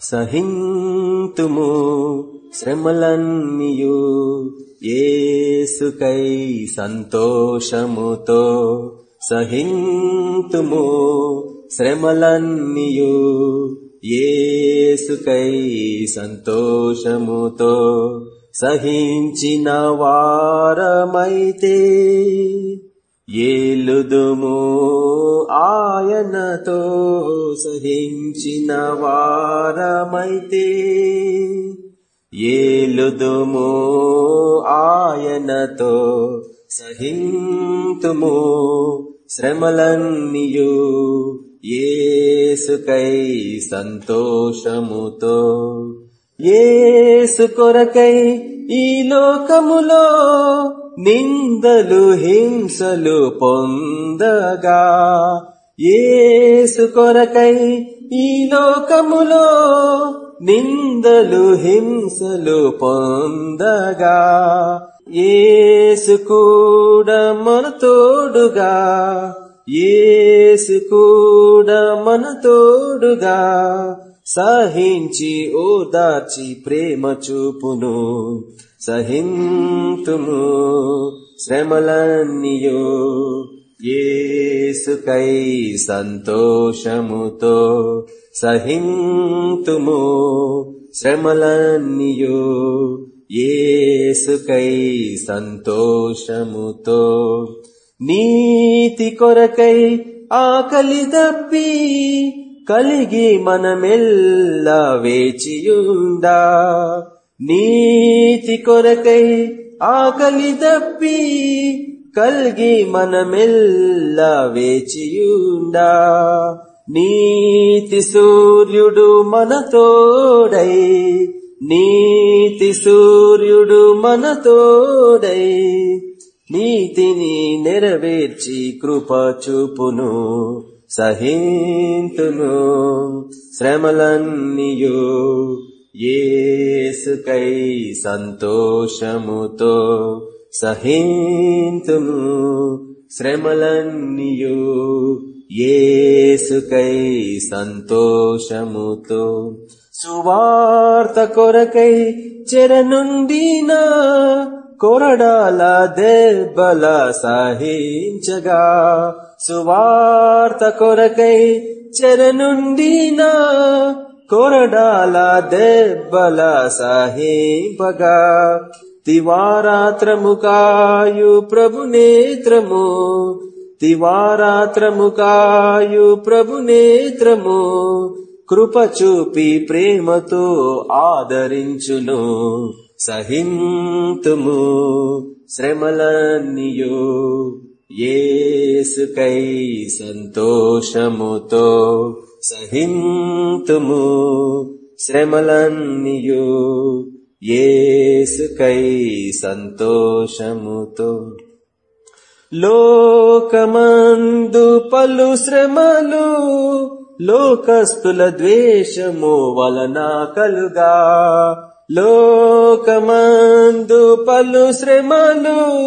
సహింతుము శ్రమలన్నీయు ఏసుకై సంతోషముతో సహింతుము శ్రమలన్నీయు ఏసుకై సంతోషముతో సహించిన వారమైతే ఏలుదుము ఆయనతో సహించిన వారమైతే. ఏలుదుము ఆయనతో సహింతుము శ్రమలన్నియు ఏసుకై సంతోషముతో. ఏసు కొరకై ఈ లోకములో నిందలు హింసలు పొందగా ఏసు కొరకై ఈ లోకములో నిందలు హింసలు పొందగా ఏసు కూడా మన తోడుగా ఏసు కూడా మన తోడుగా సహించి ఓదార్చి ప్రేమ చూపును సహింతుము శ్రమలన్నీయో. ఏసుకై సంతోషముతో సహింతుము శ్రమలన్నీయో. ఏసుకై సంతోషముతో నీతి కొరకై ఆకలి దప్పి కలిగి మనమెల్లా వేచియుందా నీతి కొరకై ఆకలి దప్పి కల్గి మనమెల్లా వేచియుండా. నీతి సూర్యుడు మనతోడై నీతి సూర్యుడు మనతోడై నీతిని నెరవేర్చి కృప చూపును సహేంతును శ్రమలన్నీయో ఏసుకై సంతోషముతో సహింతును శ్రమలన్నీయు. ఏసుకై సంతోషముతో సువార్త కొరకై చెరనుండిన కొరడాల దెబ్బల సహించగా సువార్త కొరకై చెరనుండిన కొరడాలా దెబ్బల సహింపగా. తివారాత్రము కాయు ప్రభు నేత్రము. తివారాత్రము కాయు ప్రభు నేత్రము. కృప చూపి ప్రేమతో ఆదరించును సహింతుము. శ్రమలన్యు ఏసుకై సంతోషముతో సహింతుము శ్రమలన్నియు ఏసుకై సంతోషముతో. లోకమందు పలు శ్రమలు లోకస్తుల ద్వేషము వలన కలుగా. లోకమందు పలు శ్రమలు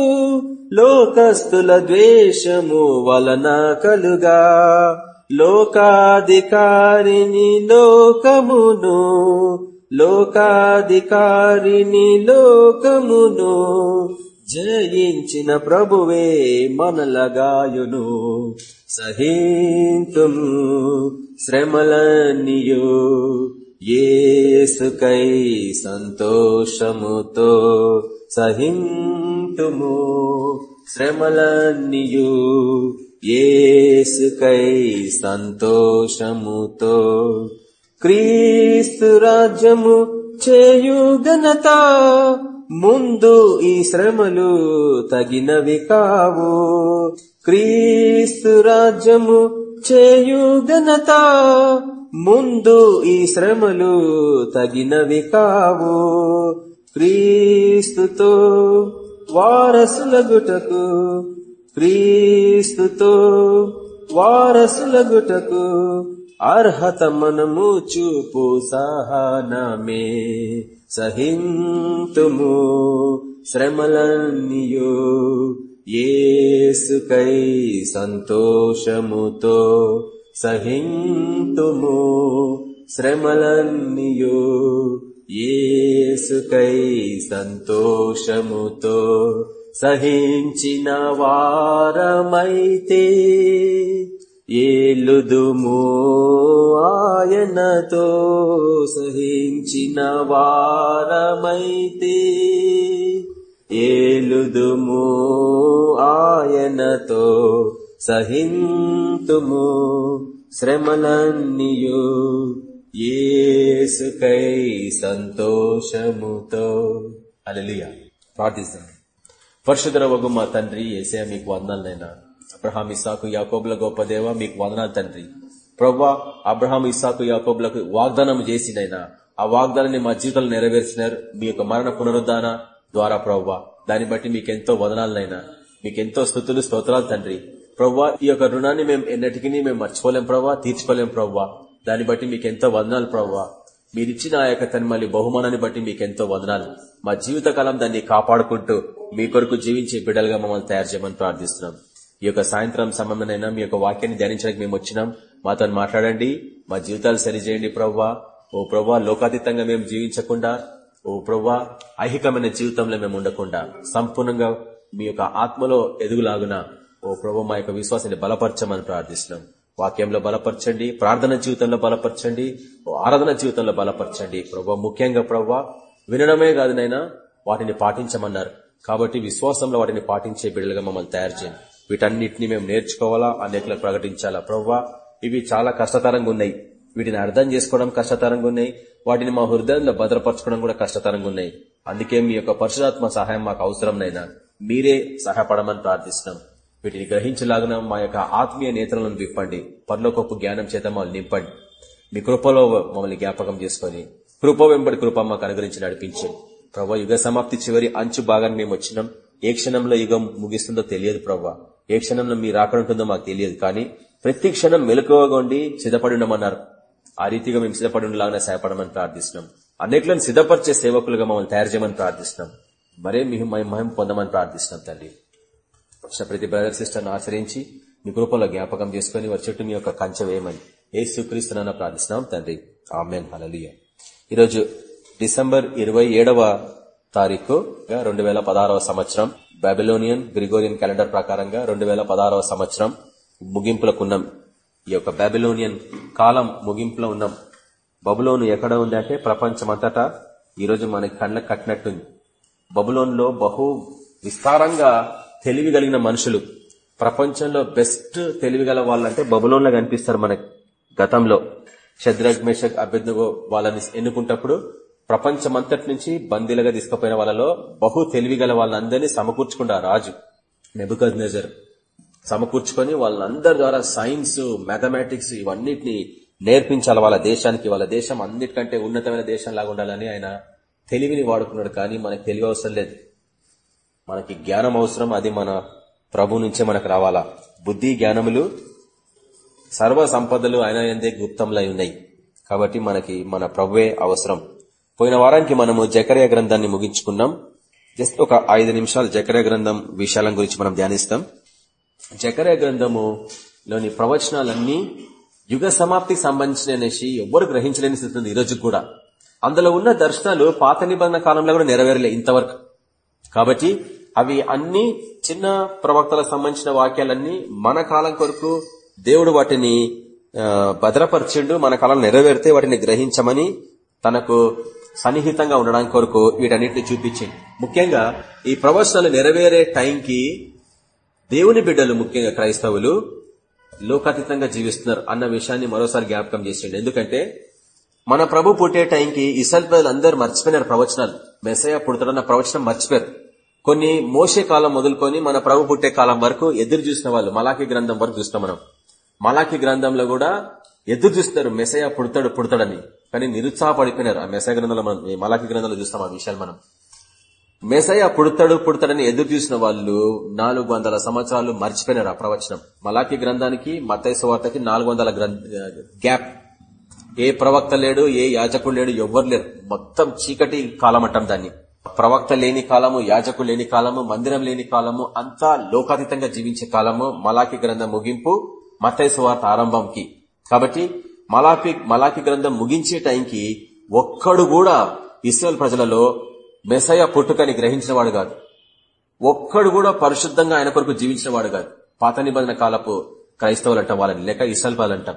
లోకస్తుల ద్వేషము వలన కలుగా. లోకాధికారిని లోకమును లోకాధికారిని లోకమును జయించిన ప్రభువే మనలగాయును. సహింతుము శ్రమలన్నీయు ఏసుకై సంతోషముతో సహింతుము శ్రమలన్నీయు ఏసుకై సంతోషముతో క్రీస్తు రాజ్యము చేయు ఘనత ముందు ఈ శ్రమలు తగినవి కావు. క్రీస్తు రాజ్యము చేయు ఘనత ముందు ఈ శ్రమలు తగినవి కావు. క్రీస్తుతో వారసులగుటకు క్రీస్తుతో వారసులగుటకు అర్హత మనము చూపు సహనమే. సహింతుము శ్రమలన్నీయు ఏసుకై సంతోషముతో సహింతుము శ్రమలన్నీయు ఏసుకై సంతోషముతో సహించిన వారమైతే ఏలుదుము ఆయనతో సహించిన వారమైతే ఏలుదుము ఆయనతో సహింతుము శ్రమలన్నీయు ఏసుకై సంతోషముతో. అలలియా ప్రార్థిస్తాం పరశుధర మా తండ్రి ఏసయ మీకు వందనాలైనా అబ్రహాం ఇసాకు యాకోబుల గొప్ప దేవ మీకు వందనాలు తండ్రి. ప్రవ్వా అబ్రహాం ఇసాకు యాకోబులకు వాగ్దానం చేసినైనా ఆ వాగ్దానాన్ని మా జీవితంలో నెరవేర్చినారు. మీ యొక్క మరణ పునరుద్ధాన ద్వారా ప్రవ్వా దాన్ని బట్టి మీకెంతో వదనాలనైనా. మీకెంతో స్థుతులు స్తోత్రాలు తండ్రి. ప్రవ్వా ఈ యొక్క రుణాన్ని మేము ఎన్నటికీ మేము మర్చిపోలేం ప్రవ్వా తీర్చుకోలేం ప్రవ్వా. దాన్ని బట్టి మీకెంతో వదనాలు ప్రవ్వా. మీరిచ్చిన ఆ యొక్క తన మళ్ళీ బహుమానాన్ని బట్టి మీకెంతో వదనాలు. మా జీవితకాలం దాన్ని కాపాడుకుంటూ మీ కొరకు జీవించే బిడ్డలుగా మమ్మల్ని తయారు చేయమని ప్రార్థిస్తున్నాం. ఈ యొక్క సాయంత్రం సమయంలోనైనా మీ యొక్క వాక్యాన్ని ధ్యానించడానికి మేము వచ్చినాం. మాతో మాట్లాడండి. మా జీవితాలు సరిచేయండి ప్రవ్వా. ఓ ప్రవ్వా లోకాతీతంగా మేము జీవించకుండా ఓ ప్రవ్వా ఐహికమైన జీవితంలో మేము ఉండకుండా సంపూర్ణంగా మీ యొక్క ఆత్మలో ఎదుగులాగున ఓ ప్రభు మా యొక్క విశ్వాసాన్ని బలపరచమని ప్రార్థిస్తున్నాం. వాక్యంలో బలపరచండి ప్రార్థన జీవితంలో బలపరచండి ఓ ఆరాధన జీవితంలో బలపరచండి. ప్రభు ముఖ్యంగా ప్రవ్వా వినడమే కాదు నైనా వాటిని పాటించమన్నారు. కాబట్టి విశ్వాసంలో వాటిని పాటించే బిడ్డలుగా మమ్మల్ని తయారు చేయండి. వీటన్నిటిని మేము నేర్చుకోవాలా? అనేకలకు ప్రకటించాలా? ప్రవ్వా ఇవి చాలా కష్టతరంగా ఉన్నాయి. వీటిని అర్థం చేసుకోవడం కష్టతరంగా ఉన్నాయి. వాటిని మా హృదయంలో భద్రపరచుకోవడం కూడా కష్టతరంగా ఉన్నాయి. అందుకే మీ యొక్క పరశురాత్మ సహాయం మాకు అవసరం నైనా మీరే సహాయపడమని ప్రార్థిస్తున్నాం. వీటిని గ్రహించలాగిన మా యొక్క ఆత్మీయ నేతలను విప్పండి. పర్లోకొప్పు జ్ఞానం చేత మమ్మల్ని నింపండి. మీ కృపలో మమ్మల్ని జ్ఞాపకం చేసుకుని కృప వెంబడి కృప మాకు అనుగ్రహించి నడిపించండి ప్రభా యుగ సమాప్తి చివరి అంచు భాగాన్ని మేము వచ్చినాం. ఏ క్షణంలో యుగం ముగిస్తుందో తెలియదు ప్రభా ఏ క్షణంలో మీరు రాకడుంటుందో మాకు తెలియదు. కానీ ప్రతి క్షణం మెలకువగా ఉండి సిద్ధపడి ఉండమన్నారు ఆ రీతిగా మేము సిద్ధపడి ఉండలాగానే సహాయపడమని ప్రార్థిస్తున్నాం. అనేకులను సిద్ధపరిచే సేవకులుగా మమ్మల్ని తయారు చేయమని ప్రార్థిస్తున్నాం. మరే మీ మహిమ పొందమని ప్రార్థిస్తున్నాం తండ్రి. వచ్చిన ప్రతి బ్రదర్ సిస్టర్ని ఆచరించి మీ కృపలో జ్ఞాపకం చేసుకుని వారి చుట్టూ మీ యొక్క కంచె వేయమని ఏ సుక్రీస్తున్నా ప్రార్థిస్తున్నాం తండ్రి. ఆమెన్. హలలియా ఈరోజు డిసెంబర్ ఇరవై ఏడవ తారీఖు రెండు వేల పదహారవ సంవత్సరం. బాబిలోనియన్ గ్రిగోరియన్ క్యాలెండర్ ప్రకారంగా రెండు వేల పదహారవ సంవత్సరం ముగింపులకు ఉన్నాం. ఈ యొక్క బాబిలోనియన్ కాలం ముగింపులో ఉన్నాం. బబులోను ఎక్కడ ఉంది అంటే ప్రపంచమంతటా ఈరోజు మనకి కళ్ళకు కట్టినట్టుంది. బబులోన్లో బహు విస్తారంగా తెలివి కలిగిన మనుషులు. ప్రపంచంలో బెస్ట్ తెలివి గల వాళ్ళంటే బబులోన్లో కనిపిస్తారు మనకి గతంలో. శద్రగ్ మేషక్ అభ్యర్థు వాళ్ళని ఎన్నుకుంటప్పుడు ప్రపంచమంతటి నుంచి బందీలుగా తీసుకుపోయిన వాళ్ళలో బహు తెలివి గల వాళ్ళందరినీ సమకూర్చుకుంటా రాజు నెబుకద్ సమకూర్చుకొని వాళ్ళందరి ద్వారా సైన్స్ మ్యాథమెటిక్స్ ఇవన్నిటిని నేర్పించాలి వాళ్ళ దేశానికి. వాళ్ళ దేశం అన్నిటికంటే ఉన్నతమైన దేశం లాగా ఉండాలని ఆయన తెలివిని వాడుకున్నాడు. కానీ మనకు తెలివి అవసరం లేదు. మనకి జ్ఞానం అవసరం. అది మన ప్రభు నుంచే మనకు రావాలా. బుద్ధి జ్ఞానములు సర్వ సంపదలు ఆయన ఎందే గుప్తంలో ఉన్నాయి. కాబట్టి మనకి మన ప్రభువే అవసరం. పోయిన వారానికి మనము జకర్య గ్రంథాన్ని ముగించుకున్నాం. జస్ట్ ఒక ఐదు నిమిషాలు జకర్య గ్రంథం విషయాల గురించి మనం ధ్యానిస్తాం. జకర్య గ్రంథము లోని ప్రవచనాలన్నీ యుగ సమాప్తికి సంబంధించిన అనేసి ఎవ్వరు గ్రహించలేని స్థితి ఉంది ఈరోజు కూడా. అందులో ఉన్న దర్శనాలు పాత నిబంధన కాలంలో కూడా నెరవేరలే ఇంతవరకు. కాబట్టి అవి అన్ని చిన్న ప్రవక్తలకు సంబంధించిన వాక్యాలన్నీ మన కాలం కొరకు దేవుడు వాటిని భద్రపరిచిండు మన కాలం నెరవేరితే వాటిని గ్రహించమని తనకు సన్నిహితంగా ఉండడానికి కొరకు వీటన్నిటిని చూపించింది ముఖ్యంగా ఈ ప్రవచనాలు నెరవేరే టైంకి దేవుని బిడ్డలు ముఖ్యంగా క్రైస్తవులు లోకాతీతంగా జీవిస్తున్నారు అన్న విషయాన్ని మరోసారి జ్ఞాపకం చేసిండు. ఎందుకంటే మన ప్రభు పుట్టే టైంకి ఇసల్ అందరూ మర్చిపోయినారు ప్రవచనాలు. మెసయ పుడతాడన్న ప్రవచనం మర్చిపోయారు. కొన్ని మోసే కాలం మొదలుకొని మన ప్రభు పుట్టే కాలం వరకు ఎదురు చూసిన వాళ్ళు మలాఖీ గ్రంథం వరకు చూస్తాం మనం. మలాఖీ గ్రంథంలో కూడా ఎదురు చూస్తారు మెసయ పుడతాడు పుడతాడని. కానీ నిరుత్సాహపడిపోయినారు. ఆ మెసయ గ్రంథంలో మనం మలాఖీ గ్రంథంలో చూస్తాం ఆ విషయాలు మనం. మెసయ పుడతాడు పుడతాడని ఎదురు చూసిన వాళ్ళు నాలుగు సంవత్సరాలు మర్చిపోయినారు ఆ ప్రవచనం. మలాఖీ గ్రంథానికి మతైస వార్తకి నాలుగు గ్యాప్. ఏ ప్రవక్త లేడు ఏ యాజకుడు లేడు ఎవ్వరు లేరు. మొత్తం చీకటి కాలం అంటాం దాన్ని. ప్రవక్త లేని కాలము యాజకుడు లేని కాలము మందిరం లేని కాలము అంతా లోకాతీతంగా జీవించే కాలము మలాఖీ గ్రంథం ముగింపు మతైసు వార్త ఆరంభంకి. కాబట్టి మలాకి మలాకి గ్రంథం ముగించే టైంకి ఒక్కడు కూడా ఇస్రాయల్ ప్రజలలో మెసయ పుట్టుకని గ్రహించిన వాడు కాదు. ఒక్కడు కూడా పరిశుద్ధంగా ఆయన కొరకు జీవించిన వాడు కాదు. పాత నిబంధన కాలపు క్రైస్తవులు అంటాం వాళ్ళని లేక ఇస్రాయల్ వాళ్ళు అంటాం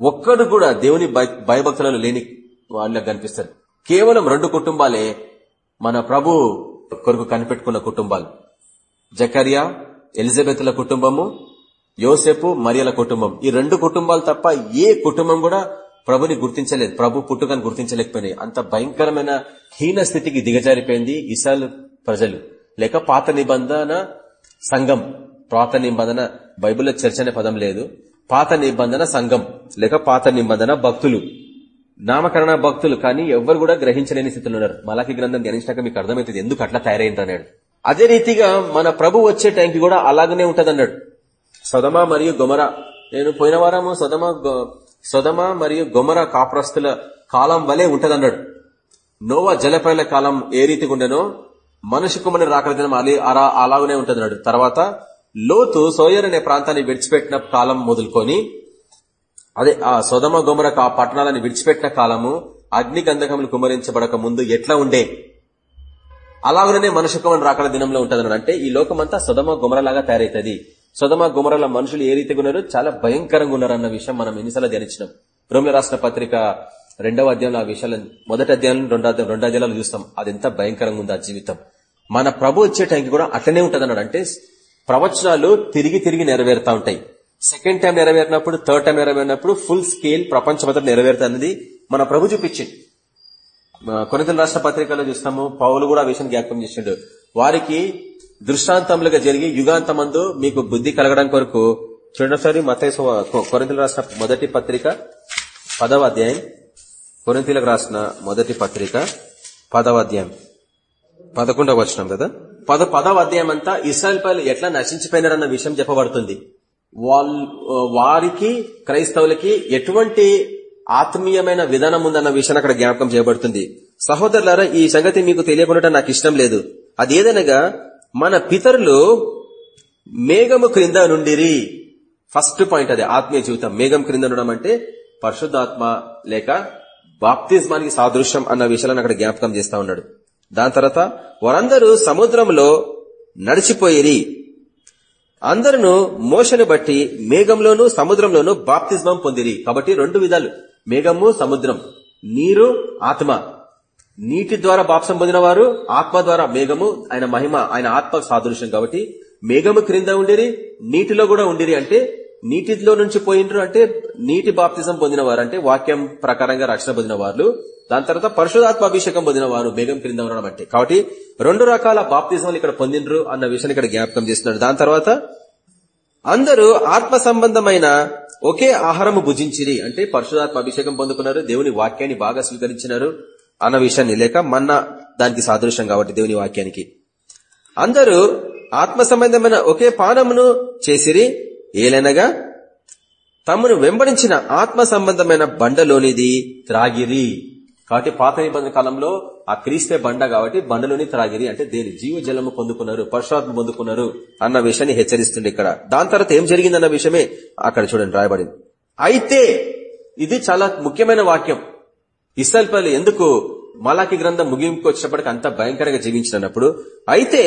ఒక్కడు కూడా దేవుని భయభక్తులలో లేని వాళ్ళకి కనిపిస్తారు. కేవలం రెండు కుటుంబాలే మన ప్రభు కొరకు కనిపెట్టుకున్న కుటుంబాలు. జకరియా ఎలిజబెత్ల కుటుంబము యోసెపు మరియల కుటుంబం. ఈ రెండు కుటుంబాలు తప్ప ఏ కుటుంబం కూడా ప్రభుని గుర్తించలేదు. ప్రభు పుట్టుకని గుర్తించలేకపోయినాయి. అంత భయంకరమైన హీన స్థితికి దిగజారిపోయింది ఇసాల్ ప్రజలు. లేక పాత నిబంధన సంఘం పాత నిబంధన బైబిల్లో చర్చ అనే పదం లేదు. పాత నిబంధన సంఘం లేక పాత నిబంధన భక్తులు. నామకరణ భక్తులు కానీ ఎవరు కూడా గ్రహించలేని స్థితిలో ఉన్నారు. మలాకి గ్రంథం ధ్యానించినాక మీకు అర్థమవుతుంది ఎందుకు అట్లా తయారైంది అన్నాడు అదే రీతిగా మన ప్రభు వచ్చే టైంకి కూడా అలాగనే ఉంటది అన్నాడు సొదమ మరియు గొమర. నేను పోయిన వారము సదమ సదమ మరియు గొమర కాపురస్తుల కాలం వలె ఉంటదన్నాడు. నోవా జలప్రల కాలం ఏ రీతిగా ఉండనో మనుషు కుమని రాకలిదిన దినం అలా అలాగనే ఉంటదన్నాడు. తర్వాత లోతు సోయర్ అనే ప్రాంతాన్ని విడిచిపెట్టిన కాలం మొదలుకొని అదే ఆ సొదమ గుమర ఆ పట్టణాలను విడిచిపెట్టిన కాలము అగ్ని గంధకములు కుమరించబడక ముందు ఎట్లా ఉండే? అలాగనే మనుషు కుమని రాకల దినంలో ఉంటదన్నాడు. అంటే ఈ లోకమంతా సొదమ గుమరలాగా తయారైతుంది. సుధమ గుమరల మనుషులు ఏ రీతిగా ఉన్నారు చాలా భయంకరంగా ఉన్నారన్న విషయం మనం ఎన్నిసార్లు ధ్యానించినాం. రోమిల రాష్ట్ర పత్రిక రెండవ అధ్యాయంలో ఆ విషయాలు మొదటి అధ్యాయంలో రెండో రెండో అధ్యాయాలు చూస్తాం. అది ఎంత భయంకరంగా ఉంది ఆ జీవితం. మన ప్రభు వచ్చే టైంకి కూడా అట్లనే ఉంటుంది అన్నాడు అంటే ప్రవచనాలు తిరిగి తిరిగి నెరవేరుతా ఉంటాయి. సెకండ్ టైం నెరవేరినప్పుడు థర్డ్ టైం నెరవేరినప్పుడు ఫుల్ స్కేల్ ప్రపంచమంతా నెరవేరుతుంది మన ప్రభు చూపించింది కొనితల రాష్ట్ర పత్రికలో చూస్తాము. పౌలు కూడా ఆ విషయం జ్ఞాపకం చేసిండు. వారికి దృష్టాంతములుగా జరిగి యుగాంతమందు మీకు బుద్ధి కలగడం కొరకు చూడండి ఒకసారి మత కొరింతలు రాసిన మొదటి పత్రిక పదవ అధ్యాయం. కొరింతలకు రాసిన మొదటి పత్రిక పదవ అధ్యాయం. పదకొండవ వచ్చినాం కదా? పద పదవ అధ్యాయం అంతా ఇస్రాయల్ పైలు ఎట్లా నశించిపోయినారన్న విషయం చెప్పబడుతుంది. వారికి క్రైస్తవులకి ఎటువంటి ఆత్మీయమైన విధానం ఉందన్న విషయాన్ని అక్కడ జ్ఞాపకం చేయబడుతుంది. సహోదరులారా ఈ సంగతి మీకు తెలియకుండా నాకు ఇష్టం లేదు. అదేదనగా మన పితరులు మేఘము క్రింద నుండిరి. ఫస్ట్ పాయింట్ అది ఆత్మీయ జీవితం. మేఘం క్రింద ఉండడం అంటే పరిశుద్ధాత్మ లేక బాప్తిజమానికి సాదృశ్యం అన్న విషయాలను అక్కడ జ్ఞాపకం చేస్తా ఉన్నాడు. దాని తర్వాత వారందరూ సముద్రంలో నడిచిపోయిరి. అందరూ మోషను బట్టి మేఘంలోను సముద్రంలోను బాప్తిజమం పొందిరి. కాబట్టి రెండు విధాలు మేఘము సముద్రం. నీరు ఆత్మ. నీటి ద్వారా బాప్సం పొందిన వారు ఆత్మ ద్వారా మేఘము ఆయన మహిమ ఆయన ఆత్మ సాదృశ్యం కాబట్టి మేఘము క్రింద ఉండిరి నీటిలో కూడా ఉండిరి అంటే నీటిలో నుంచి పోయినరు అంటే నీటి బాప్తిజం పొందిన వారు అంటే వాక్యం ప్రకారంగా రక్షణ పొందిన వారు దాని తర్వాత పరిశుధాత్మ అభిషేకం పొందిన వారు మేఘం క్రింద ఉండడం అంటే. కాబట్టి రెండు రకాల బాప్తిజంలు ఇక్కడ పొందినరు అన్న విషయాన్ని ఇక్కడ జ్ఞాపకం చేస్తున్నాడు. దాని తర్వాత అందరూ ఆత్మ సంబంధమైన ఒకే ఆహారము భుజించిరి అంటే పరిశుధాత్మ అభిషేకం పొందుకున్నారు దేవుని వాక్యాన్ని బాగా స్వీకరించినారు. అన్న విషయాన్ని లేక మన్న దానికి సాదృశ్యం కాబట్టి దేవుని వాక్యానికి. అందరూ ఆత్మ సంబంధమైన ఒకే పానమును చేసిరి ఏలనగా తమను వెంబడించిన ఆత్మ సంబంధమైన బండలోనిది త్రాగిరి. కాబట్టి పాత నిబంధన కాలంలో ఆ క్రీస్తే బండ కాబట్టి బండలోని త్రాగిరి అంటే దేని? జీవ జలము పొందుకున్నారు పరశురాత్మ పొందుకున్నారు అన్న విషయాన్ని హెచ్చరిస్తుంది ఇక్కడ. దాని తర్వాత ఏం జరిగిందన్న విషయమే అక్కడ చూడండి రాయబడింది. అయితే ఇది చాలా ముఖ్యమైన వాక్యం. ఇస్రాయల్ పల్లి ఎందుకు మలాకి గ్రంథం ముగింపుకు వచ్చినప్పటికి అంత భయంకరంగా జీవించినప్పుడు అయితే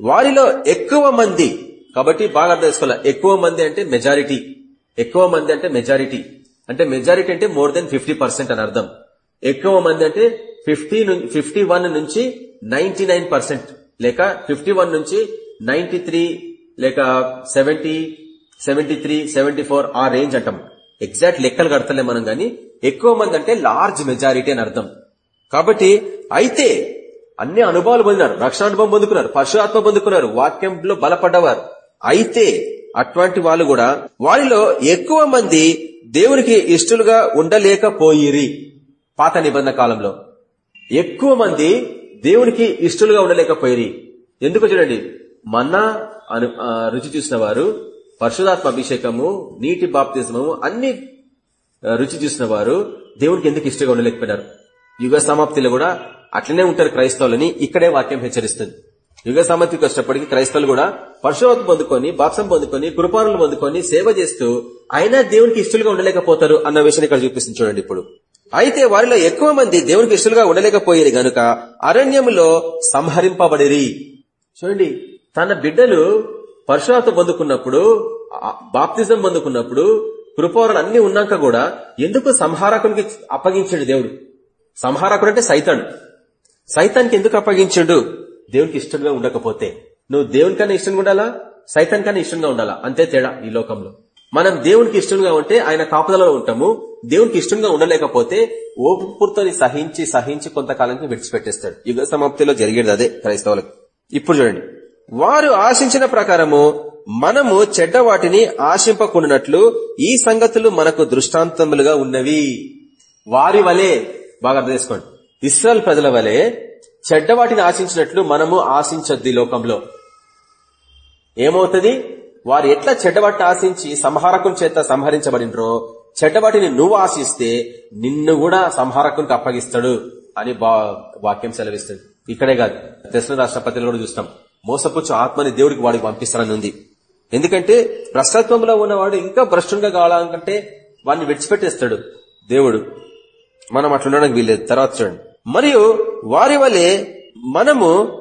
వారిలో ఎక్కువ మంది కాబట్టి బాగా అర్థం చేసుకోవాలి ఎక్కువ మంది అంటే మెజారిటీ ఎక్కువ మంది అంటే మెజారిటీ అంటే మెజారిటీ అంటే మోర్ దెన్ ఫిఫ్టీ అని అర్థం. ఎక్కువ మంది అంటే ఫిఫ్టీ ఫిఫ్టీ వన్ నుంచి నైన్టీ లేక ఫిఫ్టీ నుంచి నైన్టీ లేక seventy seventy three seventy four ఆ రేంజ్ అంటాం. ఎగ్జాక్ట్ లెక్కలు కడతలే మనం గాని ఎక్కువ మంది అంటే లార్జ్ మెజారిటీ అని అర్థం. కాబట్టి అయితే అన్ని అనుభవాలు పొందినారు రక్షణ అనుభవం పొందుకున్నారు పరశురాత్మ పొందుకున్నారు వాక్యంలో బలపడ్డవారు. అయితే అటువంటి వాళ్ళు కూడా వారిలో ఎక్కువ మంది దేవునికి ఇష్టలుగా ఉండలేకపోయిరి పాత నిబంధన కాలంలో. ఎక్కువ మంది దేవునికి ఇష్టలుగా ఉండలేకపోయి ఎందుకు చూడండి మన్నా రుచి చూసిన వారు పరశురాత్మ అభిషేకము నీటి బాప్తిజమము అన్ని రుచి చూసిన వారు దేవునికి ఎందుకు ఇష్టంగా ఉండలేకపోయినారు? యుగ సమాప్తిలో కూడా అట్లనే ఉంటారు క్రైస్తవులని ఇక్కడే వాక్యం హెచ్చరిస్తుంది. యుగ సమాప్తికి వచ్చినప్పటికీ క్రైస్తవులు కూడా పరశురాత్మ పొందుకొని బాప్సం పొందుకొని కృపారులు పొందుకొని సేవ చేస్తూ అయినా దేవునికి ఇష్టలుగా ఉండలేకపోతారు అన్న విషయాన్ని ఇక్కడ చూపిస్తుంది చూడండి ఇప్పుడు. అయితే వారిలో ఎక్కువ మంది దేవునికి ఇష్టలుగా ఉండలేకపోయేది గనుక అరణ్యములో సంహరింపబడిరి. చూడండి తన బిడ్డలు పరశురాత్మ పొందుకున్నప్పుడు బాప్తిజం పొందుకున్నప్పుడు కృపారులు అన్ని ఉన్నాక కూడా ఎందుకు సంహారకునికి అప్పగించాడు దేవుడు? సంహారకుడు అంటే సైతాన్. సైతానికి ఎందుకు అప్పగించాడు? దేవునికి ఇష్టంగా ఉండకపోతే. నువ్వు దేవునికన్నా ఇష్టంగా ఉండాలా? సైతాన్ కన్నా ఇష్టంగా ఉండాలా? అంతే తేడా ఈ లోకంలో. మనం దేవునికి ఇష్టంగా ఉంటే ఆయన కాపుదలలో ఉంటాము. దేవునికి ఇష్టంగా ఉండలేకపోతే ఓపుతో సహించి సహించి కొంతకాలానికి విడిచిపెట్టేస్తాడు. యుగ సమాప్తిలో జరిగేది అదే క్రైస్తవులకు. ఇప్పుడు చూడండి. వారు ఆశించిన ప్రకారము మనము చెడ్డ వాటిని ఆశింపకుండానట్లు ఈ సంగతులు మనకు దృష్టాంతములుగా ఉన్నవి. వారి వలె బాగా అర్థం చేసుకోండి. ఇస్రాయల్ ప్రజల వలె చెడ్డ వాటిని ఆశించినట్లు మనము ఆశించొద్ది లోకంలో. ఏమవుతుంది? వారు ఎట్లా చెడ్డవాటిని ఆశించి సంహారకుని చేత సంహరించబడినరో చెడ్డవాటిని నువ్వు ఆశిస్తే నిన్ను కూడా సంహారకునికి అప్పగిస్తాడు అని బా- వాక్యం సెలవిస్తుంది. ఇక్కడే కాదు. దశ రాష్ట్రపతిలో కూడా చూస్తాం. మోసపుచ్చు ఆత్మని దేవుడికి వాడికి పంపిస్తారని ఉంది. ఎందుకంటే భ్రష్టత్వంలో ఉన్నవాడు ఇంకా భ్రష్టునిగా కావాలంటే వాడిని విడిచిపెట్టేస్తాడు దేవుడు. మనం అట్లుండడానికి వీల్లేదు. తర్వాత చూడండి. మరియు వారి వలె మనము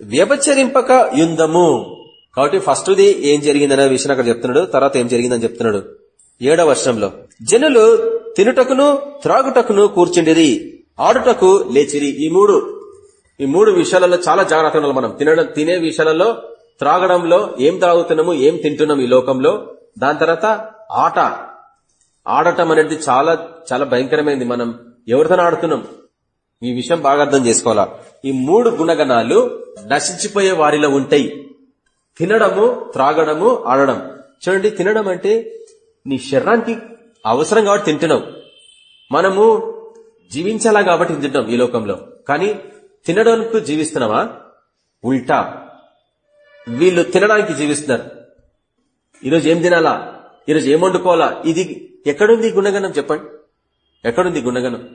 వ్యభచరింపక యుందము. కాబట్టి ఫస్ట్ది ఏం జరిగిందనే విషయం అక్కడ చెప్తున్నాడు. తర్వాత ఏం జరిగిందని చెప్తున్నాడు. ఏడవ వర్షంలో. జనులు తినుటకును త్రాగుటకును కూర్చుండిరి. ఆడుటకు లేచిరి. ఈ మూడు ఈ మూడు విషయాలలో చాలా జాగ్రత్త ఉండాలి మనం. తినడం తినే విషయాలలో త్రాగడంలో ఏం త్రాగుతున్నాము ఏం తింటున్నాం ఈ లోకంలో. దాని తర్వాత ఆట. ఆడటం అనేది చాలా చాలా భయంకరమైనది. మనం ఎవరితో ఆడుతున్నాం. ఈ విషయం బాగా అర్థం చేసుకోవాలా? ఈ మూడు గుణగణాలు నశించిపోయే వారిలో ఉంటాయి. తినడము త్రాగడము ఆడడం. చూడండి తినడం అంటే నీ శరీరానికి అవసరం కాబట్టి తింటున్నావు. మనము జీవించాలా కాబట్టి తింటున్నాం ఈ లోకంలో. కానీ తినడానికి జీవిస్తున్నావా? ఉల్టా. వీళ్ళు తినడానికి జీవిస్తున్నారు. ఈరోజు ఏం తినాలా? ఈరోజు ఏం వండుకోవాలా? ఇది ఎక్కడుంది గుణగణం చెప్పండి. ఎక్కడుంది గుణగణం?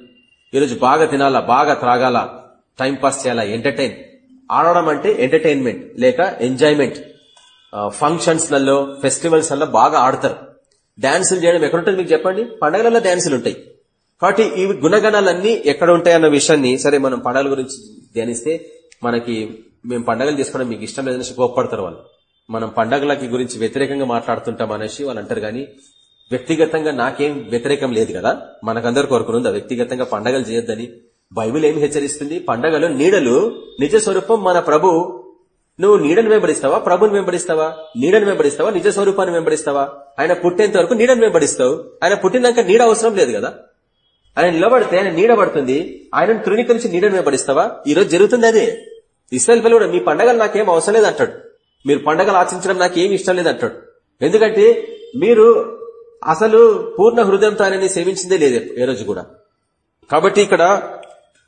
ఈరోజు బాగా తినాలా? బాగా త్రాగాల? టైం పాస్ చేయాలా? ఎంటర్టైన్. ఆడడం అంటే ఎంటర్టైన్మెంట్ లేక ఎంజాయ్మెంట్. ఫంక్షన్స్లలో ఫెస్టివల్స్లలో బాగా ఆడతారు. డాన్సులు చేయడం ఎక్కడుంటుంది మీకు చెప్పండి? పండగలలో డాన్సులు ఉంటాయి. కాబట్టి ఈ గుణగణాలన్నీ ఎక్కడ ఉంటాయన్న విషయాన్ని సరే మనం పండగల గురించి ధ్యానిస్తే మనకి మేము పండగలు చేసుకోవడం మీకు ఇష్టం లేదనేసి కోప్పడతారు వాళ్ళు. మనం పండగలకి గురించి వ్యతిరేకంగా మాట్లాడుతుంటాం అనేసి వాళ్ళు అంటారు కానీ వ్యక్తిగతంగా నాకేం వ్యతిరేకం లేదు కదా. మనకందరు కోరుకునుందా వ్యక్తిగతంగా పండగలు చేయొద్దని బైబిల్ ఏమి హెచ్చరిస్తుంది? పండగలు నీడలు. నిజ స్వరూపం మన ప్రభు. నువ్వు నీడను వెంబడిస్తావా? ప్రభుని వెంబడిస్తావా? నీడను వెంబడిస్తావా? నిజ స్వరూపాన్ని వెంబడిస్తావా? ఆయన పుట్టేంత వరకు నీడను వెంబడిస్తావు. ఆయన పుట్టినాక నీడ అవసరం లేదు కదా. ఆయన నిలబడితే ఆయన నీడబడుతుంది ఆయనను తృణీకరించి నీడను నిలబడిస్తావా ఈ రోజు జరుగుతుంది అదే. ఇస్రాయల్ పిల్లలు కూడా మీ పండగలు నాకేం అవసరం లేదంటాడు. మీరు పండగలు ఆచరించడం నాకేం ఇష్టం లేదంటాడు. ఎందుకంటే మీరు అసలు పూర్ణ హృదయంతో ఆయనని సేవించిందే లేదు ఏ రోజు కూడా. కాబట్టి ఇక్కడ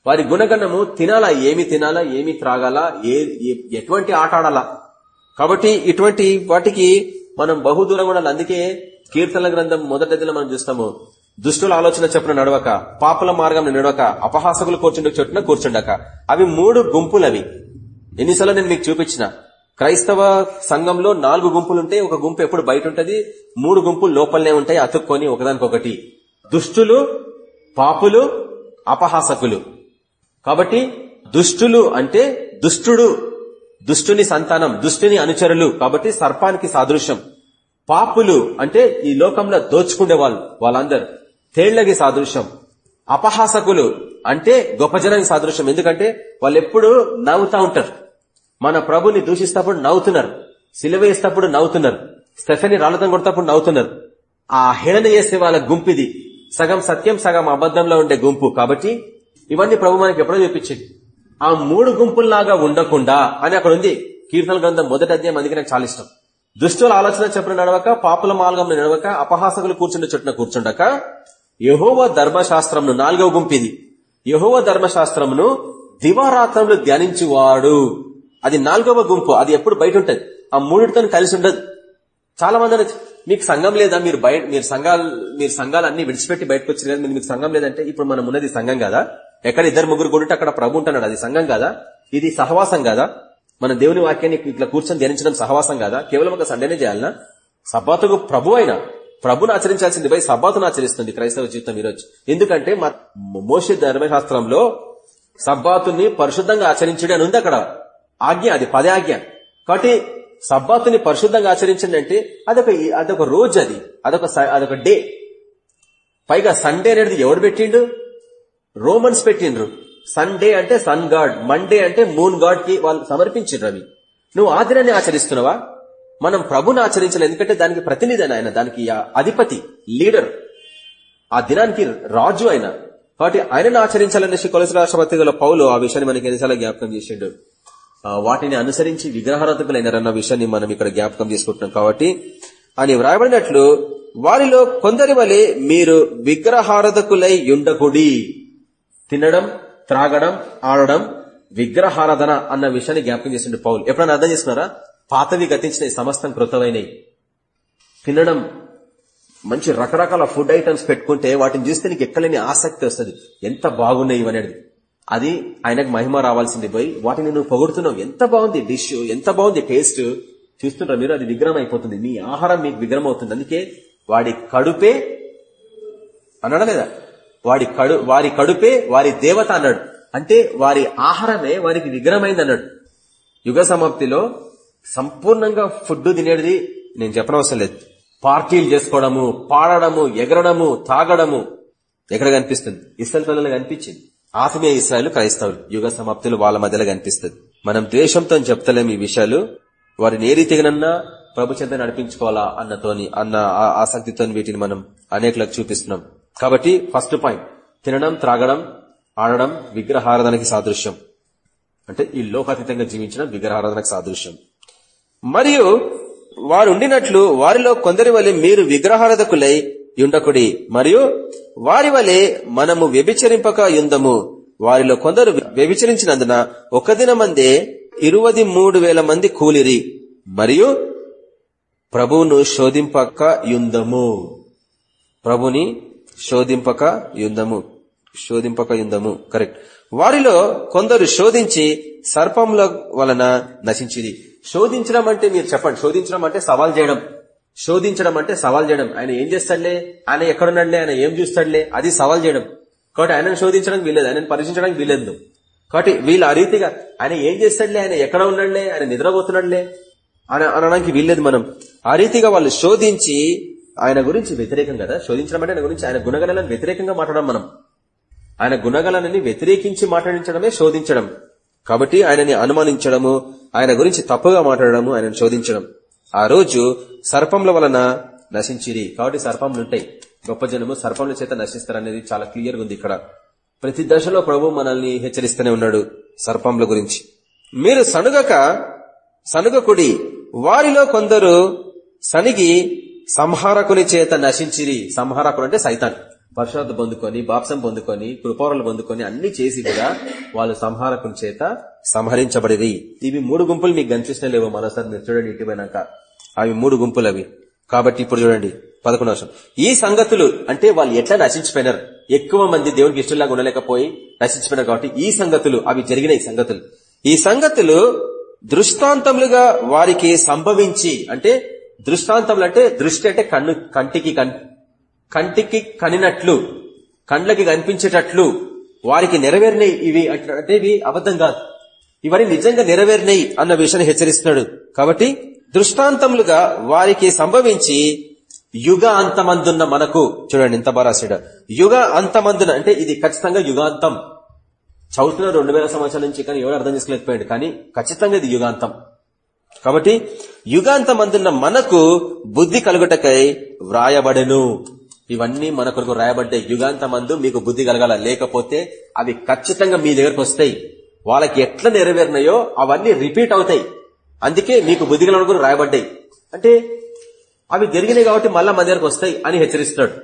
వారి గుణగణము తినాలా ఏమి తినాలా ఏమి త్రాగాలా ఏ ఎటువంటి ఆట ఆడాలా? కాబట్టి ఇటువంటి వాటికి మనం బహుదూరం ఉండాలి. అందుకే కీర్తన గ్రంథం మొదటి మనం చూస్తాము. దుష్టుల ఆలోచన చెప్పున నడవక పాపల మార్గం నడవక అపహాసకులు కూర్చుండే చోటున కూర్చుండక. అవి మూడు గుంపులు అవి ఎన్నిసార్లు నేను మీకు చూపించిన. క్రైస్తవ సంఘంలో నాలుగు గుంపులు ఉంటాయి ఒక గుంపు ఎప్పుడు బయట ఉంటది మూడు గుంపులు లోపలనే ఉంటాయి అతుక్కొని ఒకదానికొకటి. దుష్టులు పాపులు అపహాసకులు. కాబట్టి దుష్టులు అంటే దుష్టుడు దుష్టుని సంతానం దుష్టుని అనుచరులు. కాబట్టి సర్పానికి సాదృశ్యం. పాపులు అంటే ఈ లోకంలో దోచుకునే వాళ్ళు వాళ్ళందరూ. తేళ్ళకి సాదృశ్యం. అపహాసకులు అంటే గొప్ప జనానికి సాదృశ్యం. ఎందుకంటే వాళ్ళు ఎప్పుడు నవ్వుతా ఉంటారు. మన ప్రభుని దూషిస్తప్పుడు నవ్వుతున్నారు. సిలువేస్తప్పుడు నవ్వుతున్నారు. స్టెఫెని రాళ్ళతం కొడతప్పుడు నవ్వుతున్నారు. ఆ హేళన చేసే వాళ్ళ గుంపిది సగం సత్యం సగం అబద్ధంలో ఉండే గుంపు. కాబట్టి ఇవన్నీ ప్రభు మనకి ఎప్పుడో చూపించింది. ఆ మూడు గుంపుల్లాగా ఉండకుండా అని అక్కడ ఉంది కీర్తన గ్రంథం మొదటి అధ్యాయం. అందుకే నాకు చాలా ఇష్టం. దుష్టుల ఆలోచన చెప్పిన నడవక పాపుల మార్గంలో నడవక అపహాసకులు కూర్చుండే చుట్టన కూర్చుండక యహోవ ధర్మశాస్త్రంను నాలుగవ గుంపిది యహోవ ధర్మశాస్త్రమును దివారాత్రంలో ధ్యానించువాడు. అది నాలుగవ గుంపు. అది ఎప్పుడు బయట ఉంటది ఆ మూడిటితో కలిసి ఉండదు. చాలా మంది మీకు సంఘం లేదా మీరు బయట మీరు సంఘాలు మీరు సంఘాలు అన్ని విడిచిపెట్టి బయటకు వచ్చారు కదా మీకు సంఘం లేదంటే ఇప్పుడు మనం ఉన్నది సంఘం కదా? ఎక్కడ ఇద్దరు ముగ్గురు కొడుంటే అక్కడ ప్రభు ఉంటున్నాడు. అది సంఘం కదా? ఇది సహవాసం కదా? మన దేవుని వాక్యాన్ని ఇట్లా కూర్చొని ధ్యానించడం సహవాసం కాదా? కేవలం ఒక సండేనే చేయాలనా? సబ్బాతుకు ప్రభు అయినా ప్రభుని ఆచరించాల్సింది పోయి సబ్బాతును ఆచరిస్తుంది క్రైస్తవ జీవితం ఈరోజు. ఎందుకంటే మోష ధర్మశాస్త్రంలో సబ్బాతుని పరిశుద్ధంగా ఆచరించడం అని ఉంది అక్కడ. ఆజ్ఞ అది పదే ఆజ్ఞ. కాబట్టి సబ్బాతుని పరిశుద్ధంగా ఆచరించండి అంటే అదొక అదొక రోజు అది. అదొక అదొక డే. పైగా సండే అనేది ఎవడు పెట్టిండు? రోమన్స్ పెట్టిండ్రు. సండే అంటే సన్ గాడ్ మండే అంటే మూన్ గాడ్కి వాళ్ళు సమర్పించిండ్రు అవి. నువ్వు ఆదిరాన్ని ఆచరిస్తున్నావా? మనం ప్రభుని ఆచరించాలి. ఎందుకంటే దానికి ప్రతినిధి ఆయన దానికి అధిపతి లీడర్ ఆ దినానికి రాజు ఆయన. కాబట్టి ఆయనను ఆచరించాలనేసి కొలసి రాష్ట్రపతిగల పౌలు ఆ విషయాన్ని మనకి ఎన్నిసార్లు జ్ఞాపకం చేసిండు. వాటిని అనుసరించి విగ్రహారాధకులైనారన్న విషయాన్ని మనం ఇక్కడ జ్ఞాపకం చేసుకుంటున్నాం కాబట్టి అని వ్రాయబడినట్లు వారిలో కొందరి వలె మీరు విగ్రహారాధకులై ఉండకుడి తినడం త్రాగడం ఆడడం విగ్రహారాధన అన్న విషయాన్ని జ్ఞాపకం చేసిండు పౌలు. ఎప్పుడన్నా అర్థం చేస్తున్నారా పాతవి గతించిన సమస్తం కృతమైనవి తినడం మంచి రకరకాల ఫుడ్ ఐటమ్స్ పెట్టుకుంటే వాటిని చూస్తే నీకు ఎక్కలేని ఆసక్తి వస్తుంది. ఎంత బాగున్నాయి ఇవనేది అది ఆయనకు మహిమ రావాల్సింది పోయి వాటిని నువ్వు పొగుడుతున్నావు. ఎంత బాగుంది డిష్ ఎంత బాగుంది టేస్ట్ చూస్తుంటారు మీరు అది విగ్రహం అయిపోతుంది. మీ ఆహారం మీకు విగ్రహం అవుతుంది. అందుకే వాడి కడుపే అన్నాడు లేదా వాడి కడు వారి కడుపే వారి దేవత అన్నాడు. అంటే వారి ఆహారమే వారికి విగ్రహమైంది అన్నాడు. యుగ సమాప్తిలో సంపూర్ణంగా ఫుడ్ తినేది నేను చెప్పనవసరం లేదు. పార్టీలు చేసుకోవడము పాడడము ఎగరడము తాగడము ఎక్కడ కనిపిస్తుంది? ఇస్రాయల్ పిల్లలు కనిపించింది. ఆత్మీయ ఇస్రాయల్ క్రైస్తవులు యుగ సమాప్తులు వాళ్ళ మధ్యలో కనిపిస్తుంది. మనం ద్వేషంతో చెప్తలేం ఈ విషయాలు. వారిని ఏ రీతిగానన్నా ప్రభు చెంత నడిపించుకోవాలా అన్నతోని అన్న ఆసక్తితో వీటిని మనం అనేకలకు చూపిస్తున్నాం. కాబట్టి ఫస్ట్ పాయింట్ తినడం త్రాగడం ఆడడం విగ్రహారాధనకి సాదృశ్యం. అంటే ఈ లోకాతీతంగా జీవించడం విగ్రహారాధనకు సాదృశ్యం. మరియు వారు ఉండినట్లు వారిలో కొందరి వలె మీరు విగ్రహారధకులై యుండకుడి. మరియు వారి వలె మనము వ్యభిచరింపక యుందము. వారిలో కొందరు వ్యభిచరించినందున ఒక దినమందే ఇరువది మూడు వేల మంది కూలిరి. మరియు ప్రభువును శోధింపక యుందము. ప్రభుని శోధింపక యుందము. శోధింపక యుందము. కరెక్ట్. వారిలో కొందరు శోధించి సర్పముల వలన నశించింది శోధించడం అంటే మీరు చెప్పండి. శోధించడం అంటే సవాల్ చేయడం. శోధించడం అంటే సవాల్ చేయడం. ఆయన ఏం చేస్తాడులే? ఆయన ఎక్కడున్నాడులే? ఆయన ఏం చూస్తాడులే? అది సవాల్ చేయడం. కాబట్టి ఆయనను శోధించడానికి వీల్లేదు. ఆయనను పరీక్షించడానికి వీలేదు కాబట్టి వీళ్ళు ఆ రీతిగా ఆయన ఏం చేస్తాడులే? ఆయన ఎక్కడ ఉన్నాడులే? ఆయన నిద్రపోతున్నాడులే? అని అనడానికి వీల్లేదు మనం. ఆ రీతిగా వాళ్ళు శోధించి ఆయన గురించి వ్యతిరేకం కదా? శోధించడం అంటే ఆయన గురించి ఆయన గుణగణాలను వ్యతిరేకంగా మాట్లాడడం మనం. ఆయన గుణగణాలని వ్యతిరేకించి మాట్లాడించడమే శోధించడం. కాబట్టి ఆయనని అనుమానించడము ఆయన గురించి తప్పుగా మాట్లాడడము ఆయనను శోధించడం. ఆ రోజు సర్పంల వలన నశించిరి. కాబట్టి సర్పంలు ఉంటాయి గొప్ప జనము సర్పంల చేత నశిస్తారనేది చాలా క్లియర్గా ఉంది ఇక్కడ. ప్రతి దశలో ప్రభు మనల్ని హెచ్చరిస్తూనే ఉన్నాడు సర్పంల గురించి. మీరు సనుగక సనుగకుడి వారిలో కొందరు సనిగి సంహారకుని చేత నశించిరి. సంహారకుడు అంటే సైతాన్. పరిశుద్ధ పొందుకొని బాప్సం పొందుకొని కృపవరలు పొందుకొని అన్ని చేసి కూడా వాళ్ళు సంహారకుని చేత సంహరించబడి ఇవి మూడు గుంపులు మీకు కనిపిస్తున్నాయి మరోసారి మీరు చూడండి ఇటువైనాక అవి మూడు గుంపులు అవి. కాబట్టి ఇప్పుడు చూడండి పదకొండు వర్షం ఈ సంగతులు అంటే వాళ్ళు ఎట్లా నశించిపోయినారు? ఎక్కువ మంది దేవునికి ఇష్టంలాగా ఉండలేకపోయి నశించిపోయినారు కాబట్టి ఈ సంగతులు అవి జరిగిన సంగతులు. ఈ సంగతులు దృష్టాంతములుగా వారికి సంభవించి అంటే దృష్టాంతములు అంటే దృష్టి అంటే కన్ను కంటికి కంటికి కనినట్లు కండ్లకి కనిపించేటట్లు వారికి నెరవేరినాయి ఇవి అంటే ఇవి అబద్ధం కాదు. ఇవన్నీ నిజంగా నెరవేరినాయి అన్న విషయాన్ని హెచ్చరిస్తున్నాడు. కాబట్టి దృష్టాంతములుగా వారికి సంభవించి యుగ అంతమందున్న మనకు చూడండి ఎంత బారాసాడు యుగ అంతమందున అంటే ఇది ఖచ్చితంగా యుగాంతం. చదువుతున్న రెండు వేల సంవత్సరాల నుంచి కానీ ఎవరు అర్థం చేసుకోలేకపోయాడు కానీ ఖచ్చితంగా ఇది యుగాంతం. కాబట్టి యుగాంతమందున్న మనకు బుద్ధి కలుగుటకై వ్రాయబడెను. ఇవన్నీ మన కొరకు రాయబడ్డాయి యుగాంతమందు మీకు బుద్ధి కలగాల. లేకపోతే అవి ఖచ్చితంగా మీ దగ్గరకు వస్తాయి. వాళ్ళకి ఎట్లా నెరవేరినాయో అవన్నీ రిపీట్ అవుతాయి. అందుకే మీకు బుద్ధి కలగడం రాయబడ్డాయి. అంటే అవి జరిగినాయి కాబట్టి మళ్ళా మన దగ్గరకు వస్తాయి అని హెచ్చరిస్తున్నాడు.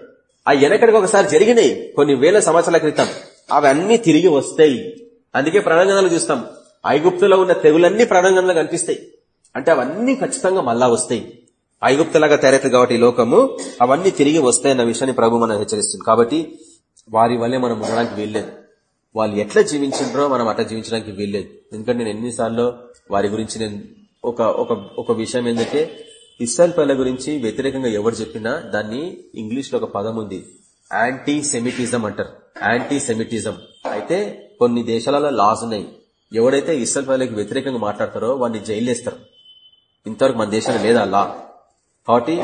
ఆ వెనకడికి ఒకసారి జరిగినాయి కొన్ని వేల సంవత్సరాల క్రితం. అవి తిరిగి వస్తాయి. అందుకే ప్రణంగనాలు చూస్తాం. ఐగుప్తులో ఉన్న తెగులన్నీ ప్రణంగంలో కనిపిస్తాయి. అంటే అవన్నీ ఖచ్చితంగా మళ్ళా వస్తాయి. ఐగుప్తలాగా తయారైతుంది కాబట్టి లోకము అవన్నీ తిరిగి వస్తాయన్న విషయాన్ని ప్రభు మనం హెచ్చరిస్తుంది. కాబట్టి వారి వల్లే మనం ఉండడానికి వీల్లేదు. వాళ్ళు ఎట్లా జీవించిండ్రో మనం అట్లా జీవించడానికి వీల్లేదు. ఎందుకంటే నేను ఎన్నిసార్లు వారి గురించి నేను ఒక ఒక ఒక విషయం ఏంటంటే ఇస్రాయల్ పల్లె గురించి వ్యతిరేకంగా ఎవరు చెప్పినా దాన్ని ఇంగ్లీష్లో ఒక పదం ఉంది. యాంటీ సెమిటిజం అంటారు. యాంటీ సెమిటిజం అయితే కొన్ని దేశాలలో లాస్ ఉన్నాయి. ఎవడైతే ఇస్రాయల్ పల్లెకి వ్యతిరేకంగా మాట్లాడతారో వాడిని జైలు వేస్తారు. ఇంతవరకు మన దేశంలో లేదా లా కాబట్టి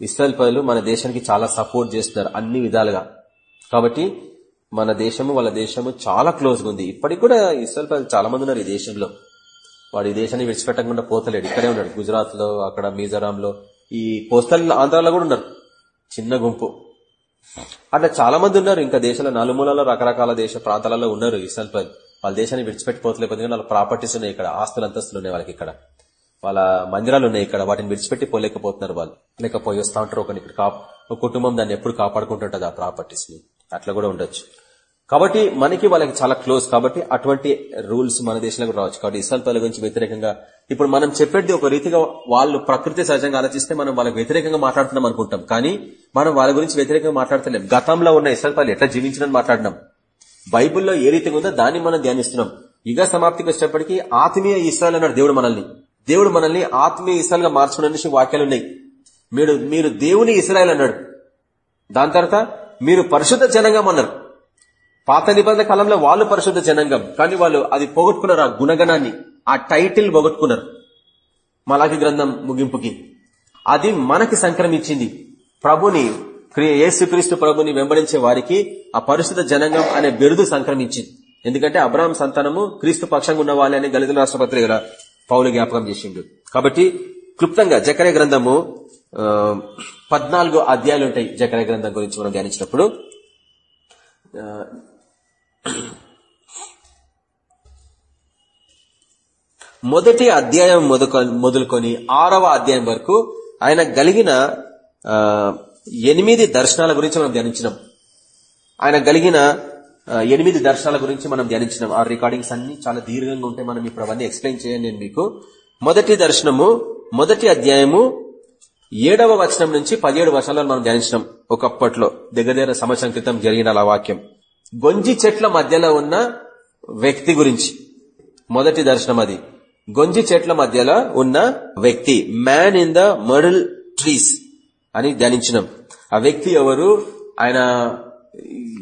ఇస్రాయల్ ప్రజలు మన దేశానికి చాలా సపోర్ట్ చేస్తున్నారు అన్ని విధాలుగా. కాబట్టి మన దేశము వాళ్ళ దేశము చాలా క్లోజ్గా ఉంది. ఇప్పటికి కూడా ఇస్రాయల్ ప్రజలు చాలా మంది ఉన్నారు ఈ దేశంలో. వాడు ఈ దేశాన్ని విడిచిపెట్టకుండా పోతలేడు. ఇక్కడే ఉన్నాడు. గుజరాత్లో అక్కడ మిజోరాంలో ఈ కోస్తల్ ఆంధ్రాలో కూడా ఉన్నారు. చిన్న గుంపు. అట్లా చాలా మంది ఉన్నారు. ఇంకా దేశంలో నలుమూలలో రకరకాల దేశ ప్రాంతాలలో ఉన్నారు ఇస్రాయల్ వాళ్ళ దేశాన్ని విడిచిపెట్టిపోతలేకపోతే వాళ్ళ ప్రాపర్టీస్ ఉన్నాయి ఇక్కడ. ఆస్తులు అంతస్తులు ఉన్నాయి వాళ్ళకి ఇక్కడ. వాళ్ళ మందిరాలు ఉన్నాయి ఇక్కడ. వాటిని విడిచిపెట్టి పోలేకపోతున్నారు వాళ్ళు. లేకపోయి వస్తా ఉంటారు ఒకని ఇక్కడ ఒక కుటుంబం దాన్ని ఎప్పుడు కాపాడుకుంటుంటది ఆ ప్రాపర్టీస్ని. అట్లా కూడా ఉండొచ్చు. కాబట్టి మనకి వాళ్ళకి చాలా క్లోజ్ కాబట్టి అటువంటి రూల్స్ మన దేశంలో రావచ్చు. కాబట్టి ఇస్రాల్ పల్లె గురించి వ్యతిరేకంగా ఇప్పుడు మనం చెప్పేది ఒక రీతిగా వాళ్ళు ప్రకృతి సహజంగా ఆలోచిస్తే మనం వాళ్ళకి వ్యతిరేకంగా మాట్లాడుతున్నాం అనుకుంటాం. కానీ మనం వాళ్ళ గురించి వ్యతిరేకంగా మాట్లాడతలేం. గతంలో ఉన్న ఇస్రాల్ పల్లె ఎట్లా జీవించడం మాట్లాడినాం. బైబుల్లో ఏ రీతిగా ఉందో దాన్ని మనం ధ్యానిస్తున్నాం. యుగ సమాప్తికి వచ్చేప్పటికీ ఆత్మీయ ఇస్రాయల్ అన్నాడు దేవుడు మనల్ని. దేవుడు మనల్ని ఆత్మీయ ఇసరాలుగా గా మార్చుకునే వాక్యాలు ఉన్నాయి. మీరు మీరు దేవుని ఇస్రాయల్ అన్నాడు. దాని తర్వాత మీరు పరిశుద్ధ జనంగం అన్నారు. పాత నిబంధన కాలంలో వాళ్ళు పరిశుద్ధ జనంగం కానీ వాళ్ళు అది పోగొట్టుకున్నారు? ఆ గుణగణాన్ని ఆ టైటిల్ పోగొట్టుకున్నారు. మలాకి గ్రంథం ముగింపుకి. అది మనకి సంక్రమించింది ప్రభుని యేసుక్రీస్తు ప్రభుని వెంబడించే వారికి ఆ పరిశుద్ధ జనంగం అనే బిరుదు సంక్రమించింది. ఎందుకంటే అబ్రాహం సంతానము క్రీస్తు పక్షంగా ఉన్న వాళ్ళని దళితుల రాష్ట్రపతి పౌలు జ్ఞాపకం చేసిండు. కాబట్టి క్లుప్తంగా జకరే గ్రంథము పద్నాలుగు అధ్యాయులు ఉంటాయి జకరే గ్రంథం గురించి మనం ధ్యానించినప్పుడు. మొదటి అధ్యాయం మొదలుకొని ఆరవ అధ్యాయం వరకు ఆయన కలిగిన ఎనిమిది దర్శనాల గురించి మనం ధ్యానించినాం. ఆయన కలిగిన ఎనిమిది దర్శనాల గురించి మనం ధ్యానించినాం. ఆ రికార్డింగ్స్ అన్ని చాలా దీర్ఘంగా ఉంటాయి. మనం ఇప్పుడు అవన్నీ ఎక్స్ప్లెయిన్ చేయండి నేను మీకు. మొదటి దర్శనము మొదటి అధ్యాయము ఏడవ వచనం నుంచి పదిహేడు వర్షాలను మనం ధ్యానించినాం ఒకప్పట్లో. దగ్గర దగ్గర సంవత్సరం క్రితం జరిగిన అలా వాక్యం. గొంజి చెట్ల మధ్యలో ఉన్న వ్యక్తి గురించి. మొదటి దర్శనం అది. గొంజి చెట్ల మధ్యలో ఉన్న వ్యక్తి. Man in the middle trees అని ధ్యానించినాం. ఆ వ్యక్తి ఎవరు? ఆయన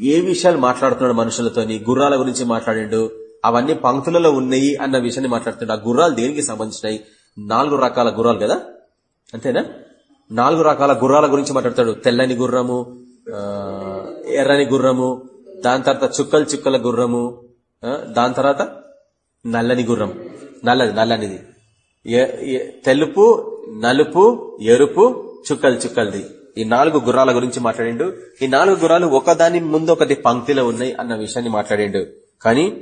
ఏ విషయాలు మాట్లాడుతున్నాడు మనుషులతోని గుర్రాల గురించి మాట్లాడిండు అవన్నీ పంక్తులలో ఉన్నాయి అన్న విషయాన్ని మాట్లాడుతున్నాడు. ఆ గుర్రాలు దేనికి సంబంధించినాయి? నాలుగు రకాల గుర్రాలు కదా? అంతేనా? నాలుగు రకాల గుర్రాల గురించి మాట్లాడతాడు. తెల్లని గుర్రము ఎర్రని గుర్రము దాని తర్వాత చుక్కలు చుక్కల గుర్రము దాని తర్వాత నల్లని గుర్రం. నల్లది నల్లనిది. తెలుపు నలుపు ఎరుపు చుక్కలు చుక్కలది. ఈ నాలుగు గుర్రాల గురించి మాట్లాడిండు. ఈ నాలుగు గుర్రాలు ఒకదాని ముందు ఒకటి పంక్తిలో ఉన్నాయి అన్న విషయాన్ని మాట్లాడిండు. కానీ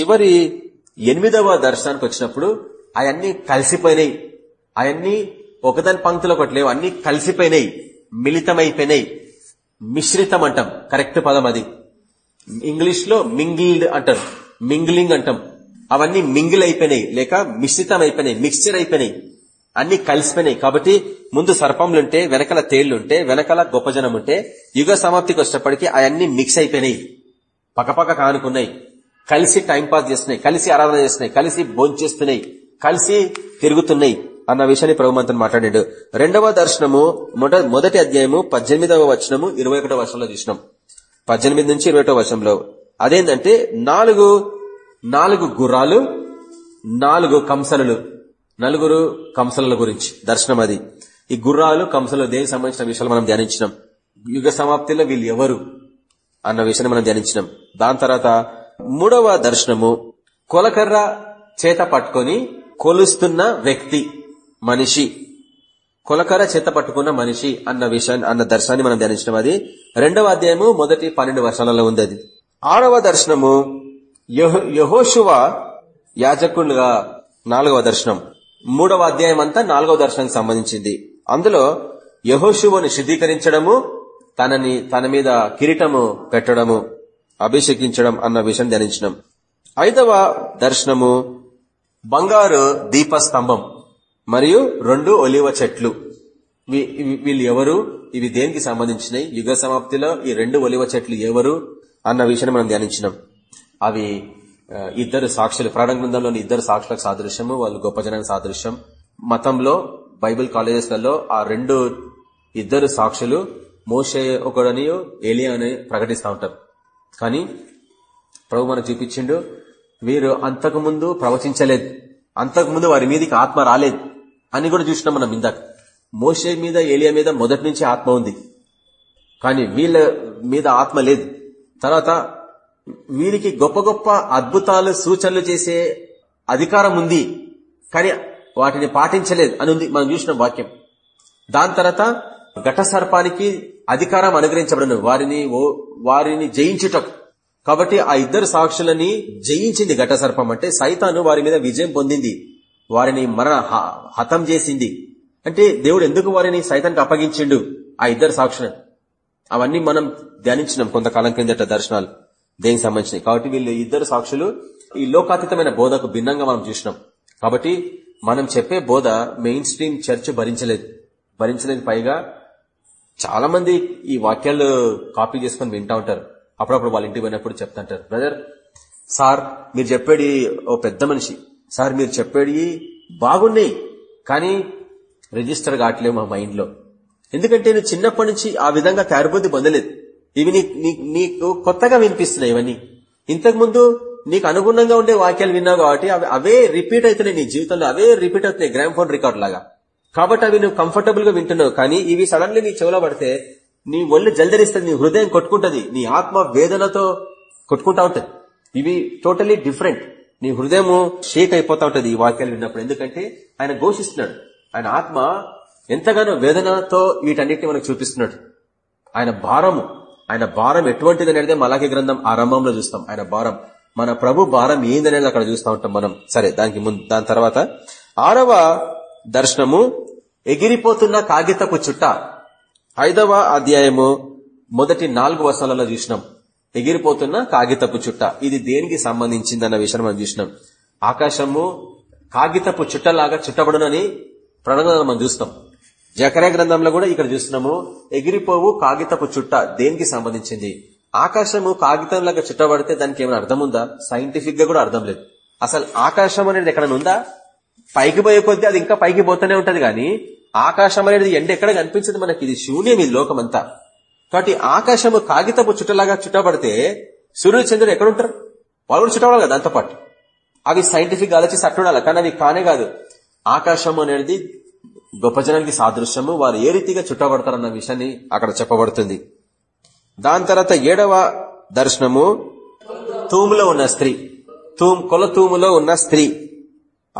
చివరి ఎనిమిదవ దర్శనానికి వచ్చినప్పుడు అవన్నీ కలిసిపోయినాయి. అవన్నీ ఒకదాని పంక్తిలో ఒకటి లేవు. అన్ని కలిసిపోయినాయి. మిళితమైపోయినాయి. మిశ్రితం అంటాం. కరెక్ట్ పదం అది. ఇంగ్లీష్లో మింగిల్డ్ అంటారు మింగిలింగ్ అంటాం. అవన్నీ మింగిల్ అయిపోయినాయి లేక మిశ్రితం అయిపోయినాయి మిక్స్చర్ అయిపోయినాయి అన్ని కలిసిపోయినాయి. కాబట్టి ముందు సర్పంలుంటే వెనకల తేళ్ళుంటే వెనకల గొప్ప జనం ఉంటే యుగ సమాప్తికి వచ్చేటప్పటికి అవన్నీ మిక్స్ అయిపోయినాయి. పక్కపక్క కానుకున్నాయి. కలిసి టైంపాస్ చేస్తున్నాయి. కలిసి ఆరాధన చేస్తున్నాయి. కలిసి భోంచేస్తున్నాయి కలిసి తిరుగుతున్నాయి అన్న విషయాన్ని ప్రభుమంతుని మాట్లాడాడు. రెండవ దర్శనము మొదటి అధ్యాయము పద్దెనిమిదవ వచనము ఇరవై ఒకటో వర్షంలో చూసినాం. పద్దెనిమిది నుంచి ఇరవై వర్షంలో అదేంటంటే నాలుగు నాలుగు గుర్రాలు నాలుగు కంసలు నలుగురు కంసల గురించి దర్శనం అది. ఈ గుర్రాలు కంసలు దేనికి సంబంధించిన విషయాలు మనం ధ్యానించినాం? యుగ సమాప్తిలో వీళ్ళు ఎవరు అన్న విషయాన్ని మనం ధ్యానించినాం. దాని తర్వాత మూడవ దర్శనము కొలకర్ర చేత పట్టుకొని కొలుస్తున్న వ్యక్తి మనిషి. కొలకర చేత పట్టుకున్న మనిషి అన్న విషయాన్ని అన్న దర్శనాన్ని మనం ధ్యానించడం అది. రెండవ అధ్యాయము మొదటి పన్నెండు వర్షాలలో ఉంది అది. ఆరవ దర్శనము యహోశువ యాజకులుగా నాలుగవ దర్శనం. మూడవ అధ్యాయం అంతా నాలుగవ దర్శనానికి సంబంధించింది. అందులో యహోశువను శుద్ధీకరించడము తనని తన మీద కిరీటము పెట్టడము అభిషేకించడం అన్న విషయం ధ్యానించడం ఐదవ దర్శనము బంగారు దీపస్తంభం మరియు రెండు ఒలివ చెట్లు. వీళ్ళు ఎవరు? ఇవి దేనికి సంబంధించినవి యుగ సమాప్తిలో ఈ రెండు ఒలివ చెట్లు ఎవరు? అన్న విషయాన్ని మనం ధ్యానించినాం. అవి ఇద్దరు సాక్షులు ప్రాణ గ్రంథంలోని ఇద్దరు సాక్షులకు సాదృశ్యము వాళ్ళు గొప్ప జనానికి సాదృశ్యం. మతంలో బైబిల్ కాలేజెస్లలో ఆ రెండు ఇద్దరు సాక్షులు మోషే ఒకడని ఏలియా అని ప్రకటిస్తూ ఉంటారు. కానీ ప్రభు మనకు చూపించిండు వీరు అంతకు ముందు ప్రవచించలేదు. అంతకు ముందు వారి మీదకి ఆత్మ రాలేదు అని కూడా చూసినాం మనం ఇందాక. మోషే మీద ఏలియా మీద మొదటి నుంచి ఆత్మ ఉంది. కానీ వీళ్ళ మీద ఆత్మ లేదు. తర్వాత వీరికి గొప్ప గొప్ప అద్భుతాలు సూచనలు చేసే అధికారం ఉంది కానీ వాటిని పాటించలేదు అని ఉంది మనం చూసిన వాక్యం. దాని తర్వాత ఘట సర్పానికి అధికారం అనుగ్రహించబడను వారిని ఓ- వారిని జయించుటకు. కాబట్టి ఆ ఇద్దరు సాక్షులని జయించింది ఘట సర్పం. అంటే సైతాను వారి మీద విజయం పొందింది. వారిని మరణ హ- హతం చేసింది. అంటే దేవుడు ఎందుకు వారిని సైతానికి అప్పగించిండు ఆ ఇద్దరు సాక్షులను? అవన్నీ మనం ధ్యానించినాం కొంతకాలం క్రిందట దర్శనాలు. దేనికి సంబంధించినవి? కాబట్టి వీళ్ళు ఇద్దరు సాక్షులు ఈ లోకాతీతమైన బోధకు భిన్నంగా మనం చూసినాం. కాబట్టి మనం చెప్పే బోధ మెయిన్ స్ట్రీమ్ చర్చ్ భరించలేదు. భరించలేదు పైగా చాలా మంది ఈ వాక్యాలు కాపీ చేసుకొని వింటా ఉంటారు. అప్పుడప్పుడు వాళ్ళ ఇంటికి పోయినప్పుడు చెప్తుంటారు బ్రదర్ సార్ మీరు చెప్పేది ఓ పెద్ద మనిషి. సార్ మీరు చెప్పేది బాగున్నాయి. కానీ రిజిస్టర్ కావట్లేవు మా మైండ్లో. ఎందుకంటే నేను చిన్నప్పటి నుంచి ఆ విధంగా తయారుబుద్ధి పొందలేదు ఇవి నీ- నీకు కొత్తగా వినిపిస్తున్నాయి ఇవన్నీ. ఇంతకుముందు నీకు అనుగుణంగా ఉండే వాక్యాలు విన్నావు కాబట్టి అవి అవే రిపీట్ అవుతున్నాయి నీ జీవితంలో అవే రిపీట్ అవుతున్నాయి గ్రామ్ ఫోన్ రికార్డ్ లాగా. కాబట్టి అవి నువ్వు కంఫర్టబుల్గా వింటున్నావు. కానీ ఇవి సడన్లీ నీ చెవులో పడితే నీ ఒళ్ళు జల్దరిస్తుంది నీ హృదయం కొట్టుకుంటుంది నీ ఆత్మ వేదనతో కొట్టుకుంటా ఉంటుంది. ఇవి టోటలీ డిఫరెంట్ నీ హృదయము షేక్ అయిపోతా ఉంటుంది ఈ వాక్యాలు విన్నప్పుడు. ఎందుకంటే ఆయన ఘోషిస్తున్నాడు. ఆయన ఆత్మ ఎంతగానో వేదనతో వీటన్నిటిని మనకు చూపిస్తున్నాడు. ఆయన భారము. ఆయన భారం ఎటువంటిది అనేది మలాఖీ గ్రంథం ఆరంభంలో చూస్తాం. ఆయన భారం మన ప్రభు భారం ఏందనేది అక్కడ చూస్తూ ఉంటాం మనం. సరే దానికి ముందు దాని తర్వాత ఆరవ దర్శనము ఎగిరిపోతున్న కాగితపు చుట్ట. ఐదవ అధ్యాయము మొదటి నాలుగు వర్షాలలో చూసినాం. ఎగిరిపోతున్న కాగితపు చుట్ట. ఇది దేనికి సంబంధించిందన్న విషయం మనం చూసినాం. ఆకాశము కాగితపు చుట్టలాగా చుట్టబడునని ప్రణగంలో మనం చూస్తాం. జకరే గ్రంథంలో కూడా ఇక్కడ చూస్తున్నాము ఎగిరిపోవు కాగితపు చుట్ట దేనికి సంబంధించింది? ఆకాశము కాగితంలాగా చుట్టబడితే దానికి ఏమైనా అర్థం ఉందా? సైంటిఫిక్గా కూడా అర్థం లేదు. అసలు ఆకాశం అనేది ఎక్కడ ఉందా? పైకి పోయే కొద్దీ అది ఇంకా పైకి పోతూనే ఉంటది కానీ ఆకాశం అనేది ఎండ ఎక్కడ కనిపించదు మనకి? ఇది శూన్యం ఇది లోకమంతా. కాబట్టి ఆకాశము కాగితపు చుట్టలాగా చుట్టబడితే సూర్యుడు చంద్రుడు ఎక్కడ ఉంటారు వాళ్ళు కూడా చుట్టబడాలి కదా దాంతోపాటు. అవి సైంటిఫిక్ ఆలోచిస్తే అట్టుండాలి కానీ అవి కానే కాదు. ఆకాశం అనేది గొప్ప జనానికి సాదృశ్యము. వారు ఏ రీతిగా చుట్టబడతారన్న విషయాన్ని అక్కడ చెప్పబడుతుంది. దాని తర్వాత ఏడవ దర్శనము. తూములో ఉన్న స్త్రీ. తూమ్ కొల తూములో ఉన్న స్త్రీ.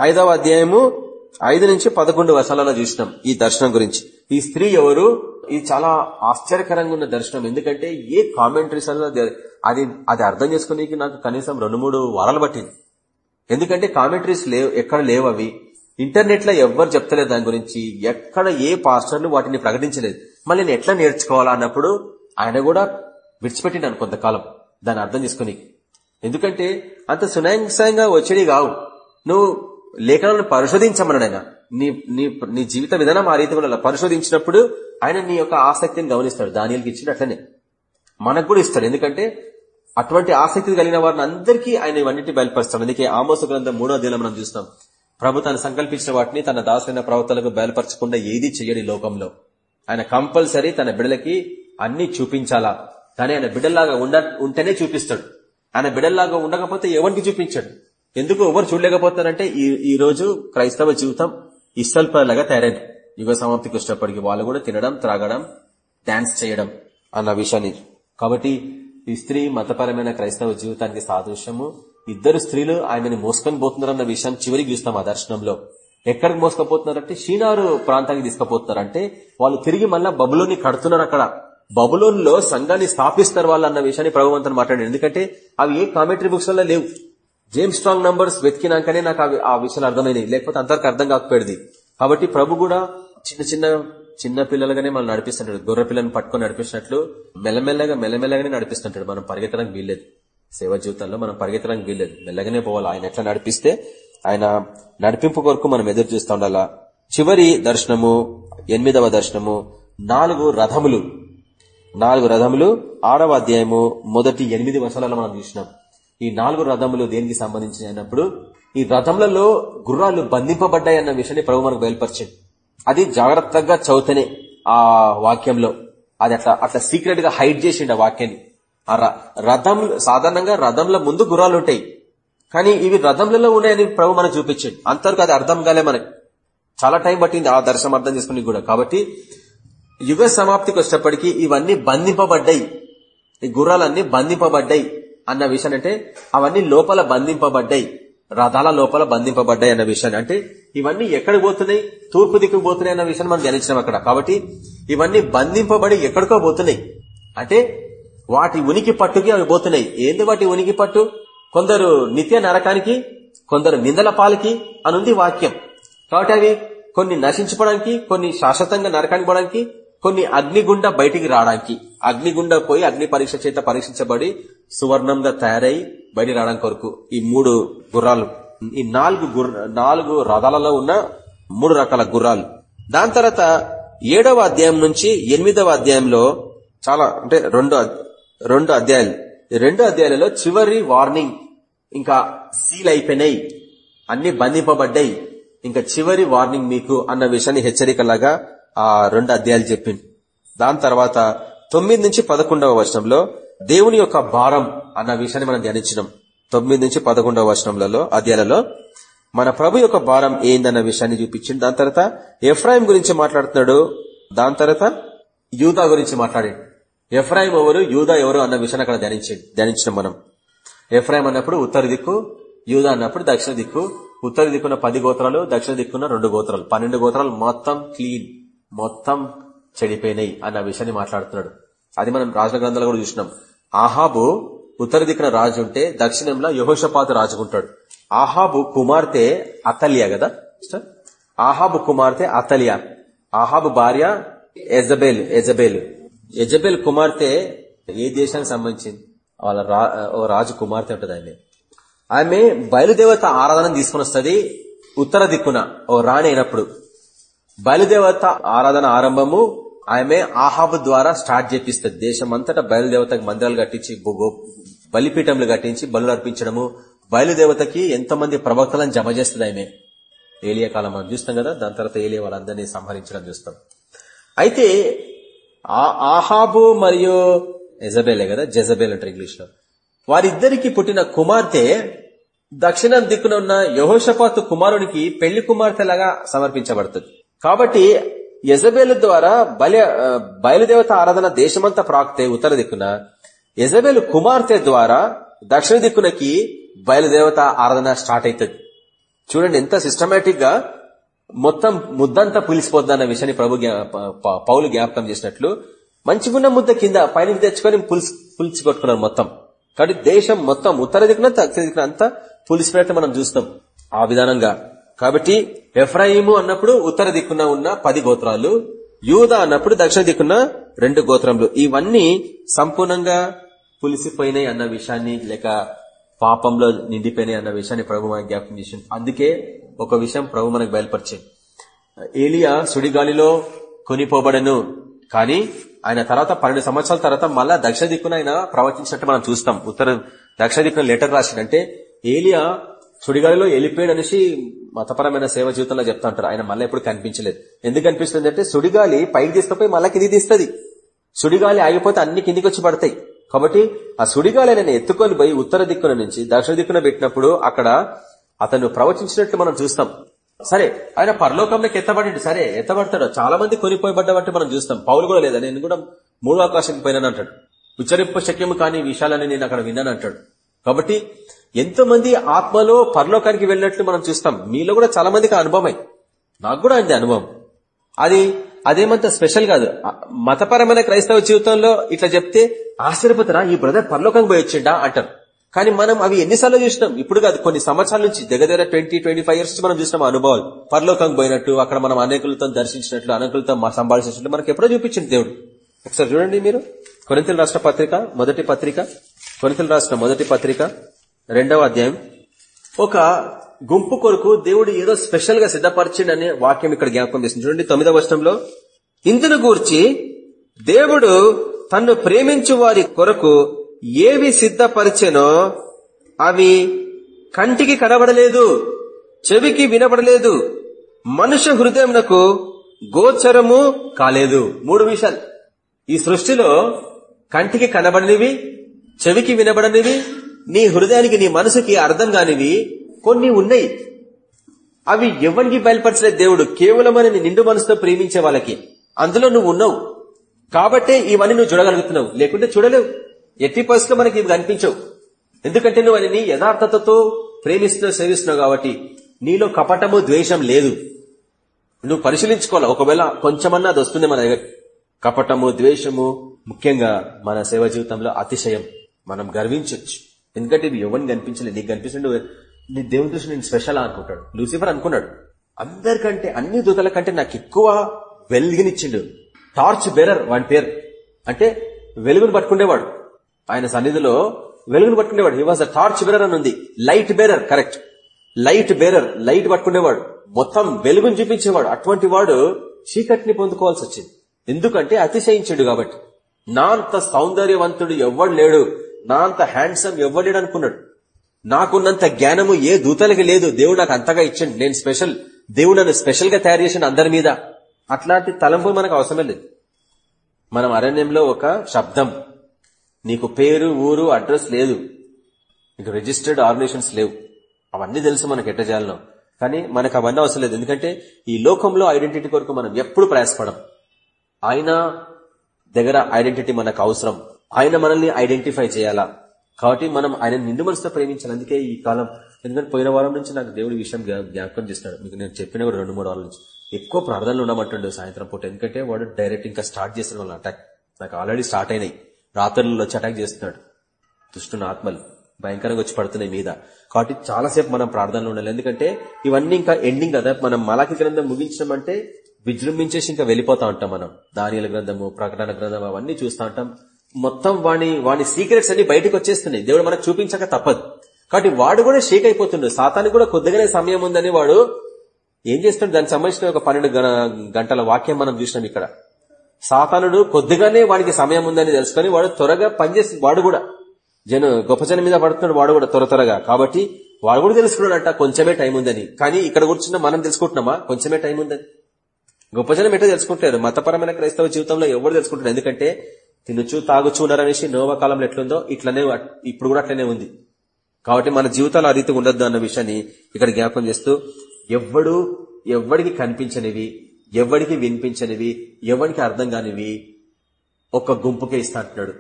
ఐదవ అధ్యాయము ఐదు నుంచి పదకొండు వర్షాలలో చూసినాం ఈ దర్శనం గురించి. ఈ స్త్రీ ఎవరు? ఇది చాలా ఆశ్చర్యకరంగా ఉన్న దర్శనం. ఎందుకంటే ఏ కామెంటరీస్ అది అది అర్థం చేసుకునేకి నాకు కనీసం రెండు మూడు వారాలు పట్టింది. ఎందుకంటే కామెంటరీస్ లేవు ఎక్కడ లేవు అవి. ఇంటర్నెట్లో ఎవ్వరు చెప్తలేదు దాని గురించి. ఎక్కడ ఏ పాస్టర్లు వాటిని ప్రకటించలేదు. మళ్ళీ నేను ఎట్లా నేర్చుకోవాలా అన్నప్పుడు ఆయన కూడా విడిచిపెట్టిండాను కొంతకాలం. దాన్ని అర్థం చేసుకుని. ఎందుకంటే అంత సునాంసంగా వచ్చేది కావు. నువ్వు లేఖనాలను పరిశోధించమన్నాడు ఆయన. నీ నీ నీ జీవిత విధానం ఆ రీతి పరిశోధించినప్పుడు ఆయన నీ యొక్క ఆసక్తిని గమనిస్తాడు. దానికి ఇచ్చిన అట్లనే. మనకు కూడా ఇస్తాడు. ఎందుకంటే అటువంటి ఆసక్తి కలిగిన వారిని అందరికీ ఆయన ఇవన్నిటి బయలుపరుస్తాడు. అందుకే ఆమోస గ్రంథం మూడో అధ్యాయంలో మనం చూస్తాం. ప్రభు తను సంకల్పించిన వాటిని తన దాసైన ప్రవర్తనకు బయలుపరచకుండా ఏది చెయ్యడు లోకంలో. ఆయన కంపల్సరీ తన బిడ్డలకి అన్ని చూపించాలా? కానీ ఆయన బిడల్లాగా ఉండ ఉంటేనే చూపిస్తాడు. ఆయన బిడల్లాగా ఉండకపోతే ఎవరికి చూపించాడు? ఎందుకు ఎవరు చూడలేకపోతారంటే ఈ ఈ రోజు క్రైస్తవ జీవితం ఇష్టల్పలాగా తయారైంది. యుగ సమాప్తికి వచ్చినప్పటికీ వాళ్ళు కూడా తినడం త్రాగడం డాన్స్ చేయడం అన్న విషయాన్ని. కాబట్టి ఈ స్త్రీ మతపరమైన క్రైస్తవ జీవితానికి సాదృశ్యము ఇద్దరు స్త్రీలు ఆయనని మోసుకొని పోతున్నారన్న విషయాన్ని చివరికి చూస్తాం ఆ దర్శనంలో. ఎక్కడికి మోసుకపోతున్నారంటే షీనారు ప్రాంతానికి తీసుకుపోతున్నారు అంటే వాళ్ళు తిరిగి మళ్ళా బబులోని కడుతున్నారు అక్కడ. బబులోన్లో సంఘాన్ని స్థాపిస్తారు వాళ్ళు అన్న విషయాన్ని ప్రభువంతను మాట్లాడారు ఎందుకంటే అవి ఏ కామెంటరీ బుక్స్ వల్ల లేవు. జేమ్స్ స్ట్రాంగ్ నంబర్స్ వెతికినాకనే నాకు ఆ విషయాలు అర్థమైనాయి. లేకపోతే అంతవరకు అర్థం కాకపోయేది. కాబట్టి ప్రభు కూడా చిన్న చిన్న చిన్న పిల్లలుగానే మనం నడిపిస్తుంటాడు. గొర్రె పిల్లని పట్టుకొని నడిపిస్తున్నట్లు మెల్లమెల్లగా మెల్లమెల్లగానే నడిపిస్తుంటాడు. మనం పరిగెత్తడానికి వీల్లేదు. సేవ జీవితంలో మనం పరిగెత్తడానికి వీల్లేదు. మెల్లగానే పోవాలి. ఆయన ఎట్లా నడిపిస్తే ఆయన నడిపింపు కొరకు మనం ఎదురు చూస్తూ ఉండాలా? చివరి దర్శనము ఎనిమిదవ దర్శనము నాలుగు రథములు. నాలుగు రథములు ఆరవ అధ్యాయము మొదటి ఎనిమిది వర్షాలలో మనం చూసినాం. ఈ నాలుగు రథములు దేనికి సంబంధించి అయినప్పుడు ఈ రథములలో గుర్రాలు బంధింపబడ్డాయి అన్న విషయాన్ని ప్రభు మనకు బయలుపరిచింది అది జాగ్రత్తగా చదువుతనే ఆ వాక్యంలో. అది అట్లా అట్లా సీక్రెట్గా హైడ్ చేసిండు ఆ వాక్యాన్ని. ఆ రథం సాధారణంగా రథంలో ముందు గుర్రాలు ఉంటాయి కానీ ఇవి రథంలలో ఉన్నాయని ప్రభు మనకు చూపించాడు. అంతవరకు అది అర్థం కాలే మనకి. చాలా టైం పట్టింది ఆ దర్శనం అర్థం చేసుకుని కూడా. కాబట్టి యుగ సమాప్తికి వచ్చేటప్పటికి ఇవన్నీ బంధింపబడ్డాయి. ఈ గుర్రాలన్నీ బంధింపబడ్డాయి అన్న విషయం అంటే అవన్నీ లోపల బంధింపబడ్డాయి. రథాల లోపల బంధింపబడ్డాయి అన్న విషయాన్ని అంటే ఇవన్నీ ఎక్కడికి పోతున్నాయి? తూర్పు దిక్కు పోతున్నాయి అన్న విషయాన్ని మనం ధ్యానించినాం అక్కడ. కాబట్టి ఇవన్నీ బంధింపబడి ఎక్కడికో పోతున్నాయి. అంటే వాటి ఉనికి పట్టుకి అవి పోతున్నాయి. ఏంది వాటి ఉనికి పట్టు? కొందరు నిత్య నరకానికి కొందరు నిందల పాలకి అనుంది వాక్యం. కాబట్టి అవి కొన్ని నశించుకోవడానికి కొన్ని శాశ్వతంగా నరకానికి పోవడానికి కొన్ని అగ్నిగుండ బయటికి రావడానికి. అగ్నిగుండ పోయి అగ్ని పరీక్ష చేత పరీక్షించబడి సువర్ణంగా తయారై బయట రావడానికి కొరకు ఈ మూడు గుర్రాలు ఈ నాలుగు నాలుగు రథాలలో ఉన్న మూడు రకాల గుర్రాలు. దాని తర్వాత ఏడవ అధ్యాయం నుంచి ఎనిమిదవ అధ్యాయంలో చాలా అంటే రెండు రెండు అధ్యాయాలు. ఈ రెండు అధ్యాయాలలో చివరి వార్నింగ్ ఇంకా సీల్ అయిపోయినాయి. అన్ని బంధింపబడ్డాయి. ఇంకా చివరి వార్నింగ్ మీకు అన్న విషయాన్ని హెచ్చరికలాగా ఆ రెండు అధ్యాయాలు చెప్పింది దాని తర్వాత తొమ్మిది నుంచి పదకొండవ వర్షంలో దేవుని యొక్క భారం అన్న విషయాన్ని మనం ధ్యానించినాం. తొమ్మిది నుంచి పదకొండవ వర్షంలలో అధ్యాయాలలో మన ప్రభు యొక్క భారం ఏందన్న విషయాన్ని చూపించింది దాని తర్వాత ఎఫ్రాయిం గురించి మాట్లాడుతున్నాడు. దాని తర్వాత యూదా గురించి మాట్లాడాడు. ఎఫ్రాయిం ఎవరు? యూదా ఎవరు? అన్న విషయాన్ని అక్కడ ధ్యానించండి ధ్యానించిన మనం. ఎఫ్రాయిం అన్నప్పుడు ఉత్తర దిక్కు యూదా అన్నప్పుడు దక్షిణ దిక్కు. ఉత్తర దిక్కున పది గోత్రాలు దక్షిణ దిక్కున రెండు గోత్రాలు. పన్నెండు గోత్రాలు మొత్తం క్లీన్ మొత్తం చెడిపోయినాయి అన్న విషయాన్ని మాట్లాడుతున్నాడు. అది మనం రాజుల గ్రంథాలు కూడా చూసినాం. ఆహాబు ఉత్తర దిక్కున రాజు ఉంటే దక్షిణంలో యహోషపాతు రాజుకుంటాడు ఆహాబు కుమార్తె అతలియా కదా? ఆహాబు కుమార్తె అతలియా. ఆహాబు భార్య ఎజబేల్ ఎజబేల్. యజబెల్ కుమార్తె ఏ దేశానికి సంబంధించింది? వాళ్ళ రాజు కుమార్తె ఉంటుంది ఆమె ఆమె బయలుదేవత ఆరాధన తీసుకుని వస్తుంది ఉత్తర దిక్కున ఓ రాణి అయినప్పుడు. బయలుదేవత ఆరాధన ఆరంభము ఆమె ఆహాబ్ ద్వారా స్టార్ట్ చేపిస్తుంది. దేశం అంతటా బయలుదేవతకు మందిరాలు కట్టించి బలిపీఠంలు కట్టించి బలు అర్పించడము. బయలుదేవతకి ఎంతమంది ప్రవక్తలను జమ చేస్తుంది ఆమె. ఏలియా కాలం మనం చూస్తాం కదా దాని తర్వాత ఏలియా వాళ్ళందరినీ సంహరించడం చూస్తాం. అయితే ఆహాబు మరియు ఎజబేలే కదా జెజబేల్ అంటారు ఇంగ్లీష్లో వారిద్దరికి పుట్టిన కుమార్తె దక్షిణం దిక్కున ఉన్న యహోషపాతు కుమారునికి పెళ్ళి కుమార్తెలాగా సమర్పించబడుతుంది. కాబట్టి యజబేలు ద్వారా బలి బయలుదేవత ఆరాధన దేశమంతా ప్రాక్తే ఉత్తర దిక్కున. యజబేలు కుమార్తె ద్వారా దక్షిణ దిక్కునకి బయలుదేవత ఆరాధన స్టార్ట్ అవుతుంది చూడండి ఎంత సిస్టమేటిక్గా మొత్తం ముద్దంతా పులిసిపోద్ది అన్న విషయాన్ని ప్రభు పౌలు జ్ఞాపకం చేసినట్లు మంచిగున్న ముద్ద కింద పైన తెచ్చుకొని పులిసి పులిచి కొట్టుకున్నారు మొత్తం. కాబట్టి దేశం మొత్తం ఉత్తర దిక్కున దక్షిణ దిక్కున అంతా పులిసిపోయినట్టు మనం చూస్తాం ఆ విధానంగా. కాబట్టి ఎఫ్రాయిము అన్నప్పుడు ఉత్తర దిక్కున ఉన్న పది గోత్రాలు యూద అన్నప్పుడు దక్షిణ దిక్కున రెండు గోత్రములు. ఇవన్నీ సంపూర్ణంగా పులిసిపోయినాయి అన్న విషయాన్ని లేక పాపంలో నిండిపోయినాయి అన్న విషయాన్ని ప్రభు మనకు జ్ఞాపకం చేసింది అందుకే ఒక విషయం ప్రభు మనకు బయలుపరిచింది ఏలియా సుడిగాలిలో కొనిపోబడను. కానీ ఆయన తర్వాత పన్నెండు సంవత్సరాల తర్వాత మళ్ళా దక్షిణ దిక్కున ఆయన ప్రవచించినట్టు మనం చూస్తాం. ఉత్తర దక్షిణ దిక్కున లెటర్ రాసిందంటే ఏలియా సుడిగాలిలో వెళ్ళిపోయాడు అనేసి మతపరమైన సేవ జీవితంలో చెప్తా ఉంటారు. ఆయన మళ్ళీ ఎప్పుడు కనిపించలేదు. ఎందుకు కనిపిస్తుంది అంటే సుడిగాలి పైకి తీసుకుపోయి మళ్ళీ కింది తీస్తుంది. సుడిగాలి ఆగిపోతే అన్ని కిందికి వచ్చి పడతాయి. కాబట్టి ఆ సుడిగాలైన ఎత్తుకొని పోయి ఉత్తర దిక్కున నుంచి దక్షిణ దిక్కున పెట్టినప్పుడు అక్కడ అతను ప్రవచించినట్లు మనం చూస్తాం. సరే ఆయన పరలోకంలోకి ఎత్తబడి సరే ఎత్తబడతాడు. చాలా మంది కొనిపోయబడ్డబట్టి మనం చూస్తాం. పౌలు కూడా లేదా? నేను కూడా మూడు ఆకాశం పోయినాను అంటాడు. ఉచ్చరింప శక్యము కాని విషయాలని నేను అక్కడ విన్నాను అంటాడు. కాబట్టి ఎంతో మంది ఆత్మలో పరలోకానికి వెళ్ళినట్లు మనం చూస్తాం. మీలో కూడా చాలా మందికి అనుభవమై. నాకు కూడా అయింది అనుభవం. అది అదేమంత స్పెషల్ కాదు. మతపరమైన క్రైస్తవ జీవితంలో ఇట్లా చెప్తే ఆశ్చర్యపోతారా? ఈ బ్రదర్ పరలోకానికి పోయొచ్చిండా అంటారు. కానీ మనం అవి ఎన్నిసార్లు చూసినాం. ఇప్పుడు కాదు కొన్ని సంవత్సరాల నుంచి దగ్గర దగ్గర ట్వంటీ ట్వంటీ ఫైవ్ ఇయర్స్ మనం చూసినాం అనుభవాలు. పరలోకంకి పోయినట్టు అక్కడ మనం అనేకులతో దర్శించినట్లు అనేకులతో సంభాషించినట్లు మనకి ఎప్పుడో చూపించింది దేవుడు. ఒకసారి చూడండి మీరు. కొరింతల రాష్ట్ర పత్రిక మొదటి పత్రిక. కొనితలు రాష్ట్ర మొదటి పత్రిక రెండవ అధ్యాయం. ఒక గుంపు కొరకు దేవుడు ఏదో స్పెషల్గా సిద్ధపరిచిండనే వాక్యం ఇక్కడ జ్ఞాపకం చేసింది. చూడండి తొమ్మిదవ వర్షంలో ఇందును గూర్చి దేవుడు తన్ను ప్రేమించు వారి కొరకు ఏవి సిద్ధపరిచెనో అవి కంటికి కనబడలేదు చెవికి వినబడలేదు మనుష్య హృదయంకు గోచరము కాలేదు. మూడు విషయాలు. ఈ సృష్టిలో కంటికి కనబడినవి చెవికి వినబడనివి నీ హృదయానికి నీ మనసుకి అర్థం కానివి కొన్ని ఉన్నాయి. అవి ఎవరికి బయలుపరచలేదు దేవుడు కేవలం అని నిండు మనసుతో ప్రేమించే వాళ్ళకి. అందులో నువ్వు ఉన్నావు. కాబట్టే ఇవన్నీ నువ్వు చూడగలుగుతున్నావు. లేకుంటే చూడలేవు. ఎట్టి పరిస్థితిలో మనకి ఇవి కనిపించవు. ఎందుకంటే నువ్వు అని యథార్థతతో ప్రేమిస్తూ సేవిస్తున్నావు కాబట్టి నీలో కపటము ద్వేషం లేదు. నువ్వు పరిశీలించుకోవాలి? ఒకవేళ కొంచెమన్నా అది వస్తుంది మన దగ్గర కపటము ద్వేషము ముఖ్యంగా మన సేవ జీవితంలో అతిశయం. మనం గర్వించవచ్చు ఎందుకంటే ఇవి ఎవరిని కనిపించలేదు. నీకు కనిపిస్తుండే నీ దేవుని దృష్టి నేను స్పెషల్ అనుకుంటాడు. లూసిఫర్ అనుకున్నాడు. అందరికంటే అన్ని దూతల కంటే నాకు ఎక్కువ వెలిగినిచ్చిండు. టార్చ్ బేరర్ వాడి పేరు. అంటే వెలుగును పట్టుకునేవాడు ఆయన సన్నిధిలో వెలుగును పట్టుకునేవాడు he was a torch bearer అని ఉంది. Light bearer correct light bearer light పట్టుకునేవాడు మొత్తం వెలుగును చూపించేవాడు. అటువంటి వాడు చీకటిని పొందుకోవాల్సి వచ్చింది. ఎందుకంటే అతిశయించాడు కాబట్టి. నా అంత సౌందర్యవంతుడు ఎవ్వడు లేడు. నా అంత హ్యాండ్సమ్ ఎవ్వడు లేడు అనుకున్నాడు నాకున్నంత జ్ఞానము ఏ దూతలకి లేదు. దేవుడు నాకు అంతగా ఇచ్చిండు. నేను స్పెషల్ దేవుడు నన్ను స్పెషల్గా తయారు చేసిన అందరి మీద. అట్లాంటి తలంపు మనకు అవసరమే లేదు. మనం అరణ్యంలో ఒక శబ్దం. నీకు పేరు ఊరు అడ్రస్ లేదు. నీకు రిజిస్టర్డ్ ఆర్గనైజేషన్స్ లేవు. అవన్నీ తెలుసు మనకు ఎట్ట చేయాలనో. కానీ మనకు అవన్నీ అవసరం లేదు. ఎందుకంటే ఈ లోకంలో ఐడెంటిటీ కొరకు మనం ఎప్పుడు ప్రయాసపడం. ఆయన దగ్గర ఐడెంటిటీ మనకు అవసరం. ఆయన మనల్ని ఐడెంటిఫై చేయాలా? కాబట్టి మనం ఆయన నిండు మనసుతో ప్రేమించాలి. అందుకే ఈ కాలం ఎందుకంటే పోయిన వారం నుంచి నాకు దేవుడి విషయం జ్ఞాపకం చేస్తున్నాడు. మీకు నేను చెప్పిన కూడా రెండు మూడు వారాల నుంచి. ఎక్కువ ప్రార్థనలు ఉండమంటుండే సాయంత్రం పూట. ఎందుకంటే వాడు డైరెక్ట్ ఇంకా స్టార్ట్ చేసిన వాళ్ళ అటాక్ నాకు ఆల్రెడీ స్టార్ట్ అయినాయి. రాత్రులలో వచ్చి అటాక్ చేస్తున్నాడు. దుష్టున్న ఆత్మలు భయంకరంగా వచ్చి పడుతున్నాయి మీద. కాబట్టి చాలాసేపు మనం ప్రార్థనలు ఉండాలి. ఎందుకంటే ఇవన్నీ ఇంకా ఎండింగ్ కదా. మనం మలాకి గ్రంథం ముగించడం అంటే విజృంభించేసి ఇంకా వెళ్ళిపోతా ఉంటాం మనం. దానియల గ్రంథము ప్రకటన గ్రంథం అవన్నీ చూస్తూ ఉంటాం. మొత్తం వాని వాని సీక్రెట్స్ అన్ని బయటకు వచ్చేస్తున్నాయి. దేవుడు మనకు చూపించక తప్పదు. కాబట్టి వాడు కూడా షేక్ అయిపోతుండు. సాతానికి కూడా కొద్దిగానే సమయం ఉందని వాడు ఏం చేస్తుండే? దానికి సంబంధించిన ఒక పన్నెండు గంటల వాక్యం మనం చూసినాం ఇక్కడ. సాతానుడు కొద్దిగానే వాడికి సమయం ఉందని తెలుసుకొని వాడు త్వరగా పనిచేసి వాడు కూడా. జను గొప్ప జనం మీద పడుతున్నాడు వాడు కూడా త్వర త్వరగా. కాబట్టి వాడు కూడా తెలుసుకున్నాడంట కొంచెమే టైం ఉందని. కానీ ఇక్కడ కూర్చున్న మనం తెలుసుకుంటున్నామా? కొంచెమే టైం ఉందని. గొప్ప జనం ఎట్లా తెలుసుకుంటారు మతపరమైన క్రైస్తవ జీవితంలో ఎవరు తెలుసుకుంటారు ఎందుకంటే తినుచు తాగుచు ఉన్నారనేసి నోవ కాలంలో ఎట్లుందో ఇట్లనే ఇప్పుడు కూడా అట్లనే ఉంది. కాబట్టి మన జీవితాలు ఆ రీతిగా ఉండొద్దు అన్న విషయాన్ని ఇక్కడ జ్ఞాపకం చేస్తూ ఎవ్వడు ఎవ్వడికి కనిపించనివి ఎవడికి వినిపించనివి ఎవడికి అర్థం కానివి ఒక గుంపుకే ఇస్తా అంటున్నాడు.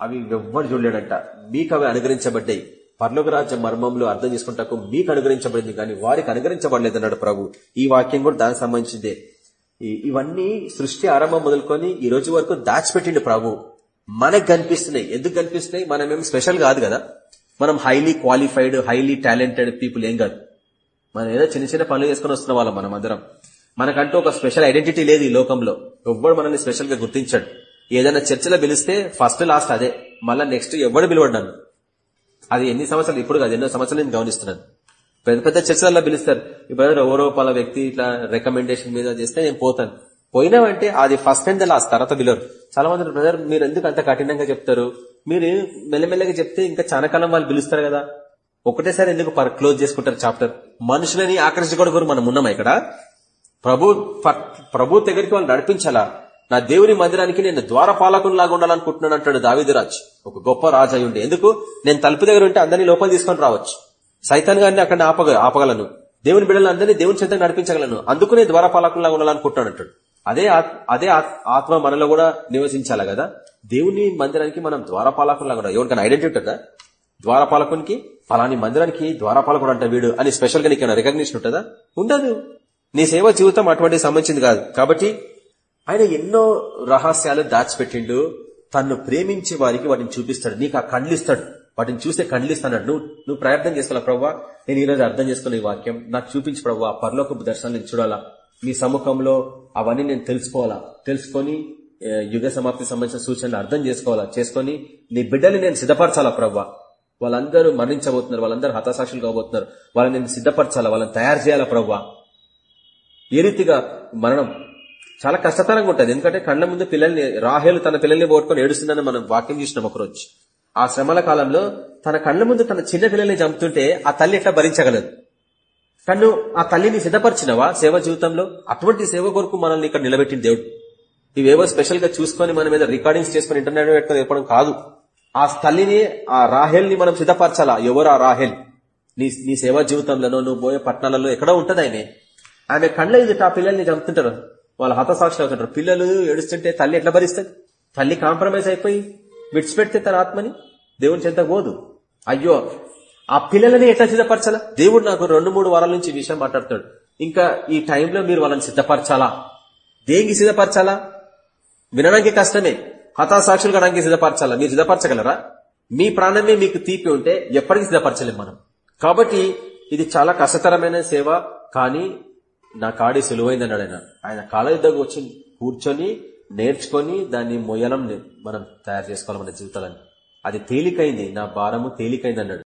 అవి ఎవ్వరు చూడలేడంట. మీకు అవి అనుగ్రహించబడ్డాయి. పర్లోకరాజ్య మర్మంలో అర్థం చేసుకుంటాకు మీకు అనుగ్రహించబడింది కానీ వారికి అనుగ్రహించబడలేదన్నాడు ప్రభు. ఈ వాక్యం కూడా దానికి సంబంధించిందే. ఇవన్నీ సృష్టి ఆరంభం మొదలుకొని ఈ రోజు వరకు దాచిపెట్టిండు ప్రభు. మనకు కనిపిస్తున్నాయి. ఎందుకు కనిపిస్తున్నాయి? మనం ఏం స్పెషల్ కాదు కదా. మనం highly qualified highly talented people ఏం కాదు. మనం ఏదో చిన్న చిన్న పనులు చేసుకుని వస్తున్న వాళ్ళం మనం అందరం. మనకంటూ ఒక స్పెషల్ ఐడెంటిటీ లేదు ఈ లోకంలో. ఎవ్వడు మనల్ని స్పెషల్గా గుర్తించాడు. ఏదైనా చర్చలో పిలిస్తే ఫస్ట్ లాస్ట్ అదే. మళ్ళా నెక్స్ట్ ఎవడు పిలవడు నన్ను? అది ఎన్ని సంవత్సరాలు? ఇప్పుడు కాదు ఎన్నో సంవత్సరాలు నేను గమనిస్తున్నాను. పెద్ద పెద్ద చర్చలలో పిలుస్తారు. ఇప్పుడు ఎవరో పల వ్యక్తి ఇట్లా రికమెండేషన్ మీద చేస్తే నేను పోతాను. పోయినామంటే అది ఫస్ట్ అండ్ ద లాస్ట్ తర్వాత విలరు. చాలా మంది బ్రదర్ మీరు ఎందుకు అంత కఠినంగా చెప్తారు? మీరు మెల్లమెల్లగా చెప్తే ఇంకా చాలా కాలం వాళ్ళు పిలుస్తారు కదా. ఒకటేసారి ఎందుకు క్లోజ్ చేసుకుంటారు చాప్టర్ మనుషులని ఆకర్షించుకోవడం మనం ఉన్నాం ఇక్కడ? ప్రభు ప్రభు దగ్గరికి వాళ్ళు నడిపించాలా? నా దేవుని మందిరానికి నేను ద్వారపాలకునిలాగా ఉండాలనుకుంటున్నాను అంటాడు దావిదిరాజ్. ఒక గొప్ప రాజు అయి ఉండే ఎందుకు? నేను తలుపు దగ్గర ఉంటే అందరినీ లోపల తీసుకొని రావచ్చు. సైతాన్ గారిని అక్కడ ఆపగ ఆపగలను. దేవుని బిడ్డలు అందరినీ దేవుని చేత నడిపించగలను. అందుకునే ద్వారపాలకునిలాగా ఉండాలనుకుంటున్నాను అంటాడు. అదే అదే ఆత్మ మనలో కూడా నివసించాలా కదా? దేవుని మందిరానికి మనం ద్వారపాలకునిలాగా ఎవరికైనా ఐడెంటిటీ ఉంటుందా? ద్వారపాలకునికి ఫలాని మందిరానికి ద్వారపాలకుడు అంట వీడు అని స్పెషల్గా నీకు రికగ్నిషన్ ఉంటుందా? ఉండదు. నీ సేవ జీవితం అటువంటి సంబంధించింది కాదు. కాబట్టి ఆయన ఎన్నో రహస్యాలు దాచిపెట్టిండు. తను ప్రేమించే వారికి వాటిని చూపిస్తాడు. నీకు ఆ కళ్ళు ఇస్తాడు వాటిని చూస్తే కళ్ళు నువ్వు నువ్వు ప్రయత్నం చేసుకోవాలా ప్రవ్వా? నేను ఈరోజు అర్థం చేసుకున్న ఈ వాక్యం. నాకు చూపించి ప్రవ్వా. పర్లోకపు దర్శనాలు చూడాలా? మీ సముఖంలో అవన్నీ నేను తెలుసుకోవాలా? తెలుసుకొని యుగ సమాప్తి సంబంధించిన సూచనలు అర్థం చేసుకోవాలా? చేసుకొని నీ బిడ్డని నేను సిద్ధపరచాలా ప్రవ్వా? వాళ్ళందరూ మరణించబోతున్నారు వాళ్ళందరూ హతసాక్షులు కాబోతున్నారు. వాళ్ళని నేను సిద్ధపరచాలా? వాళ్ళని తయారు చేయాలా ప్రవ్వా? ఏ రీతిగా మరణం చాలా కష్టతరంగా ఉంటుంది. ఎందుకంటే కళ్ళ ముందు పిల్లల్ని రాహేలు తన పిల్లల్ని పోగొట్టుకుని ఏడుస్తుందని మనం వాక్యం చూసినాం ఒకరోజు. ఆ శ్రమల కాలంలో తన కళ్ళ ముందు తన చిన్న పిల్లల్ని చంపుతుంటే ఆ తల్లి ఎట్లా భరించగలదు? తను ఆ తల్లిని సిద్ధపరిచినవా సేవ జీవితంలో? అటువంటి సేవ కొరకు మనల్ని ఇక్కడ నిలబెట్టిన దేవుడు. ఇవేవో స్పెషల్గా చూసుకొని మన మీద రికార్డింగ్స్ చేసుకుని ఇంటర్నెట్ పెట్టుకుని చెప్పడం కాదు. ఆ తల్లిని ఆ రాహెల్ని మనం సిద్ధపరచాలా? ఎవరు ఆ రాహెల్? నీ నీ సేవా జీవితంలోనో నువ్వు పోయే పట్టణాలలో ఎక్కడో ఉంటది ఆమె ఆమె కళ్ళ ఎదుట ఆ పిల్లల్ని చంపుతుంటారు. వాళ్ళు హతసాక్షులు అవుతుంటారు. పిల్లలు ఏడుస్తుంటే తల్లి ఎట్లా భరిస్తుంది? తల్లి కాంప్రమైజ్ అయిపోయి విడిచిపెడితే తన ఆత్మని దేవుని చెంత పోదు. అయ్యో ఆ పిల్లలని ఎట్లా సిద్ధపరచాలా? దేవుడు నాకు రెండు మూడు వారాల నుంచి విషయం మాట్లాడుతాడు. ఇంకా ఈ టైంలో మీరు వాళ్ళని సిద్ధపరచాలా? దేనికి సిద్ధపరచాలా? వినడానికి కష్టమే. హతాసాక్షులు కావడానికి సిద్ధపరచాలా? మీరు సిద్ధపరచగలరా? మీ ప్రాణమే మీకు తీపి ఉంటే ఎప్పటికీ సిద్ధపరచలేం మనం. కాబట్టి ఇది చాలా కష్టతరమైన సేవ కానీ నా కాడి సులువైంది అన్నాడు ఆయన. ఆయన కాళ్ళ యుద్ధకు వచ్చి కూర్చొని నేర్చుకొని దాన్ని మొయ్యలం మనం తయారు చేసుకోవాలి మన జీవితాలని. అది తేలికైంది. నా భారము తేలికైంది అన్నాడు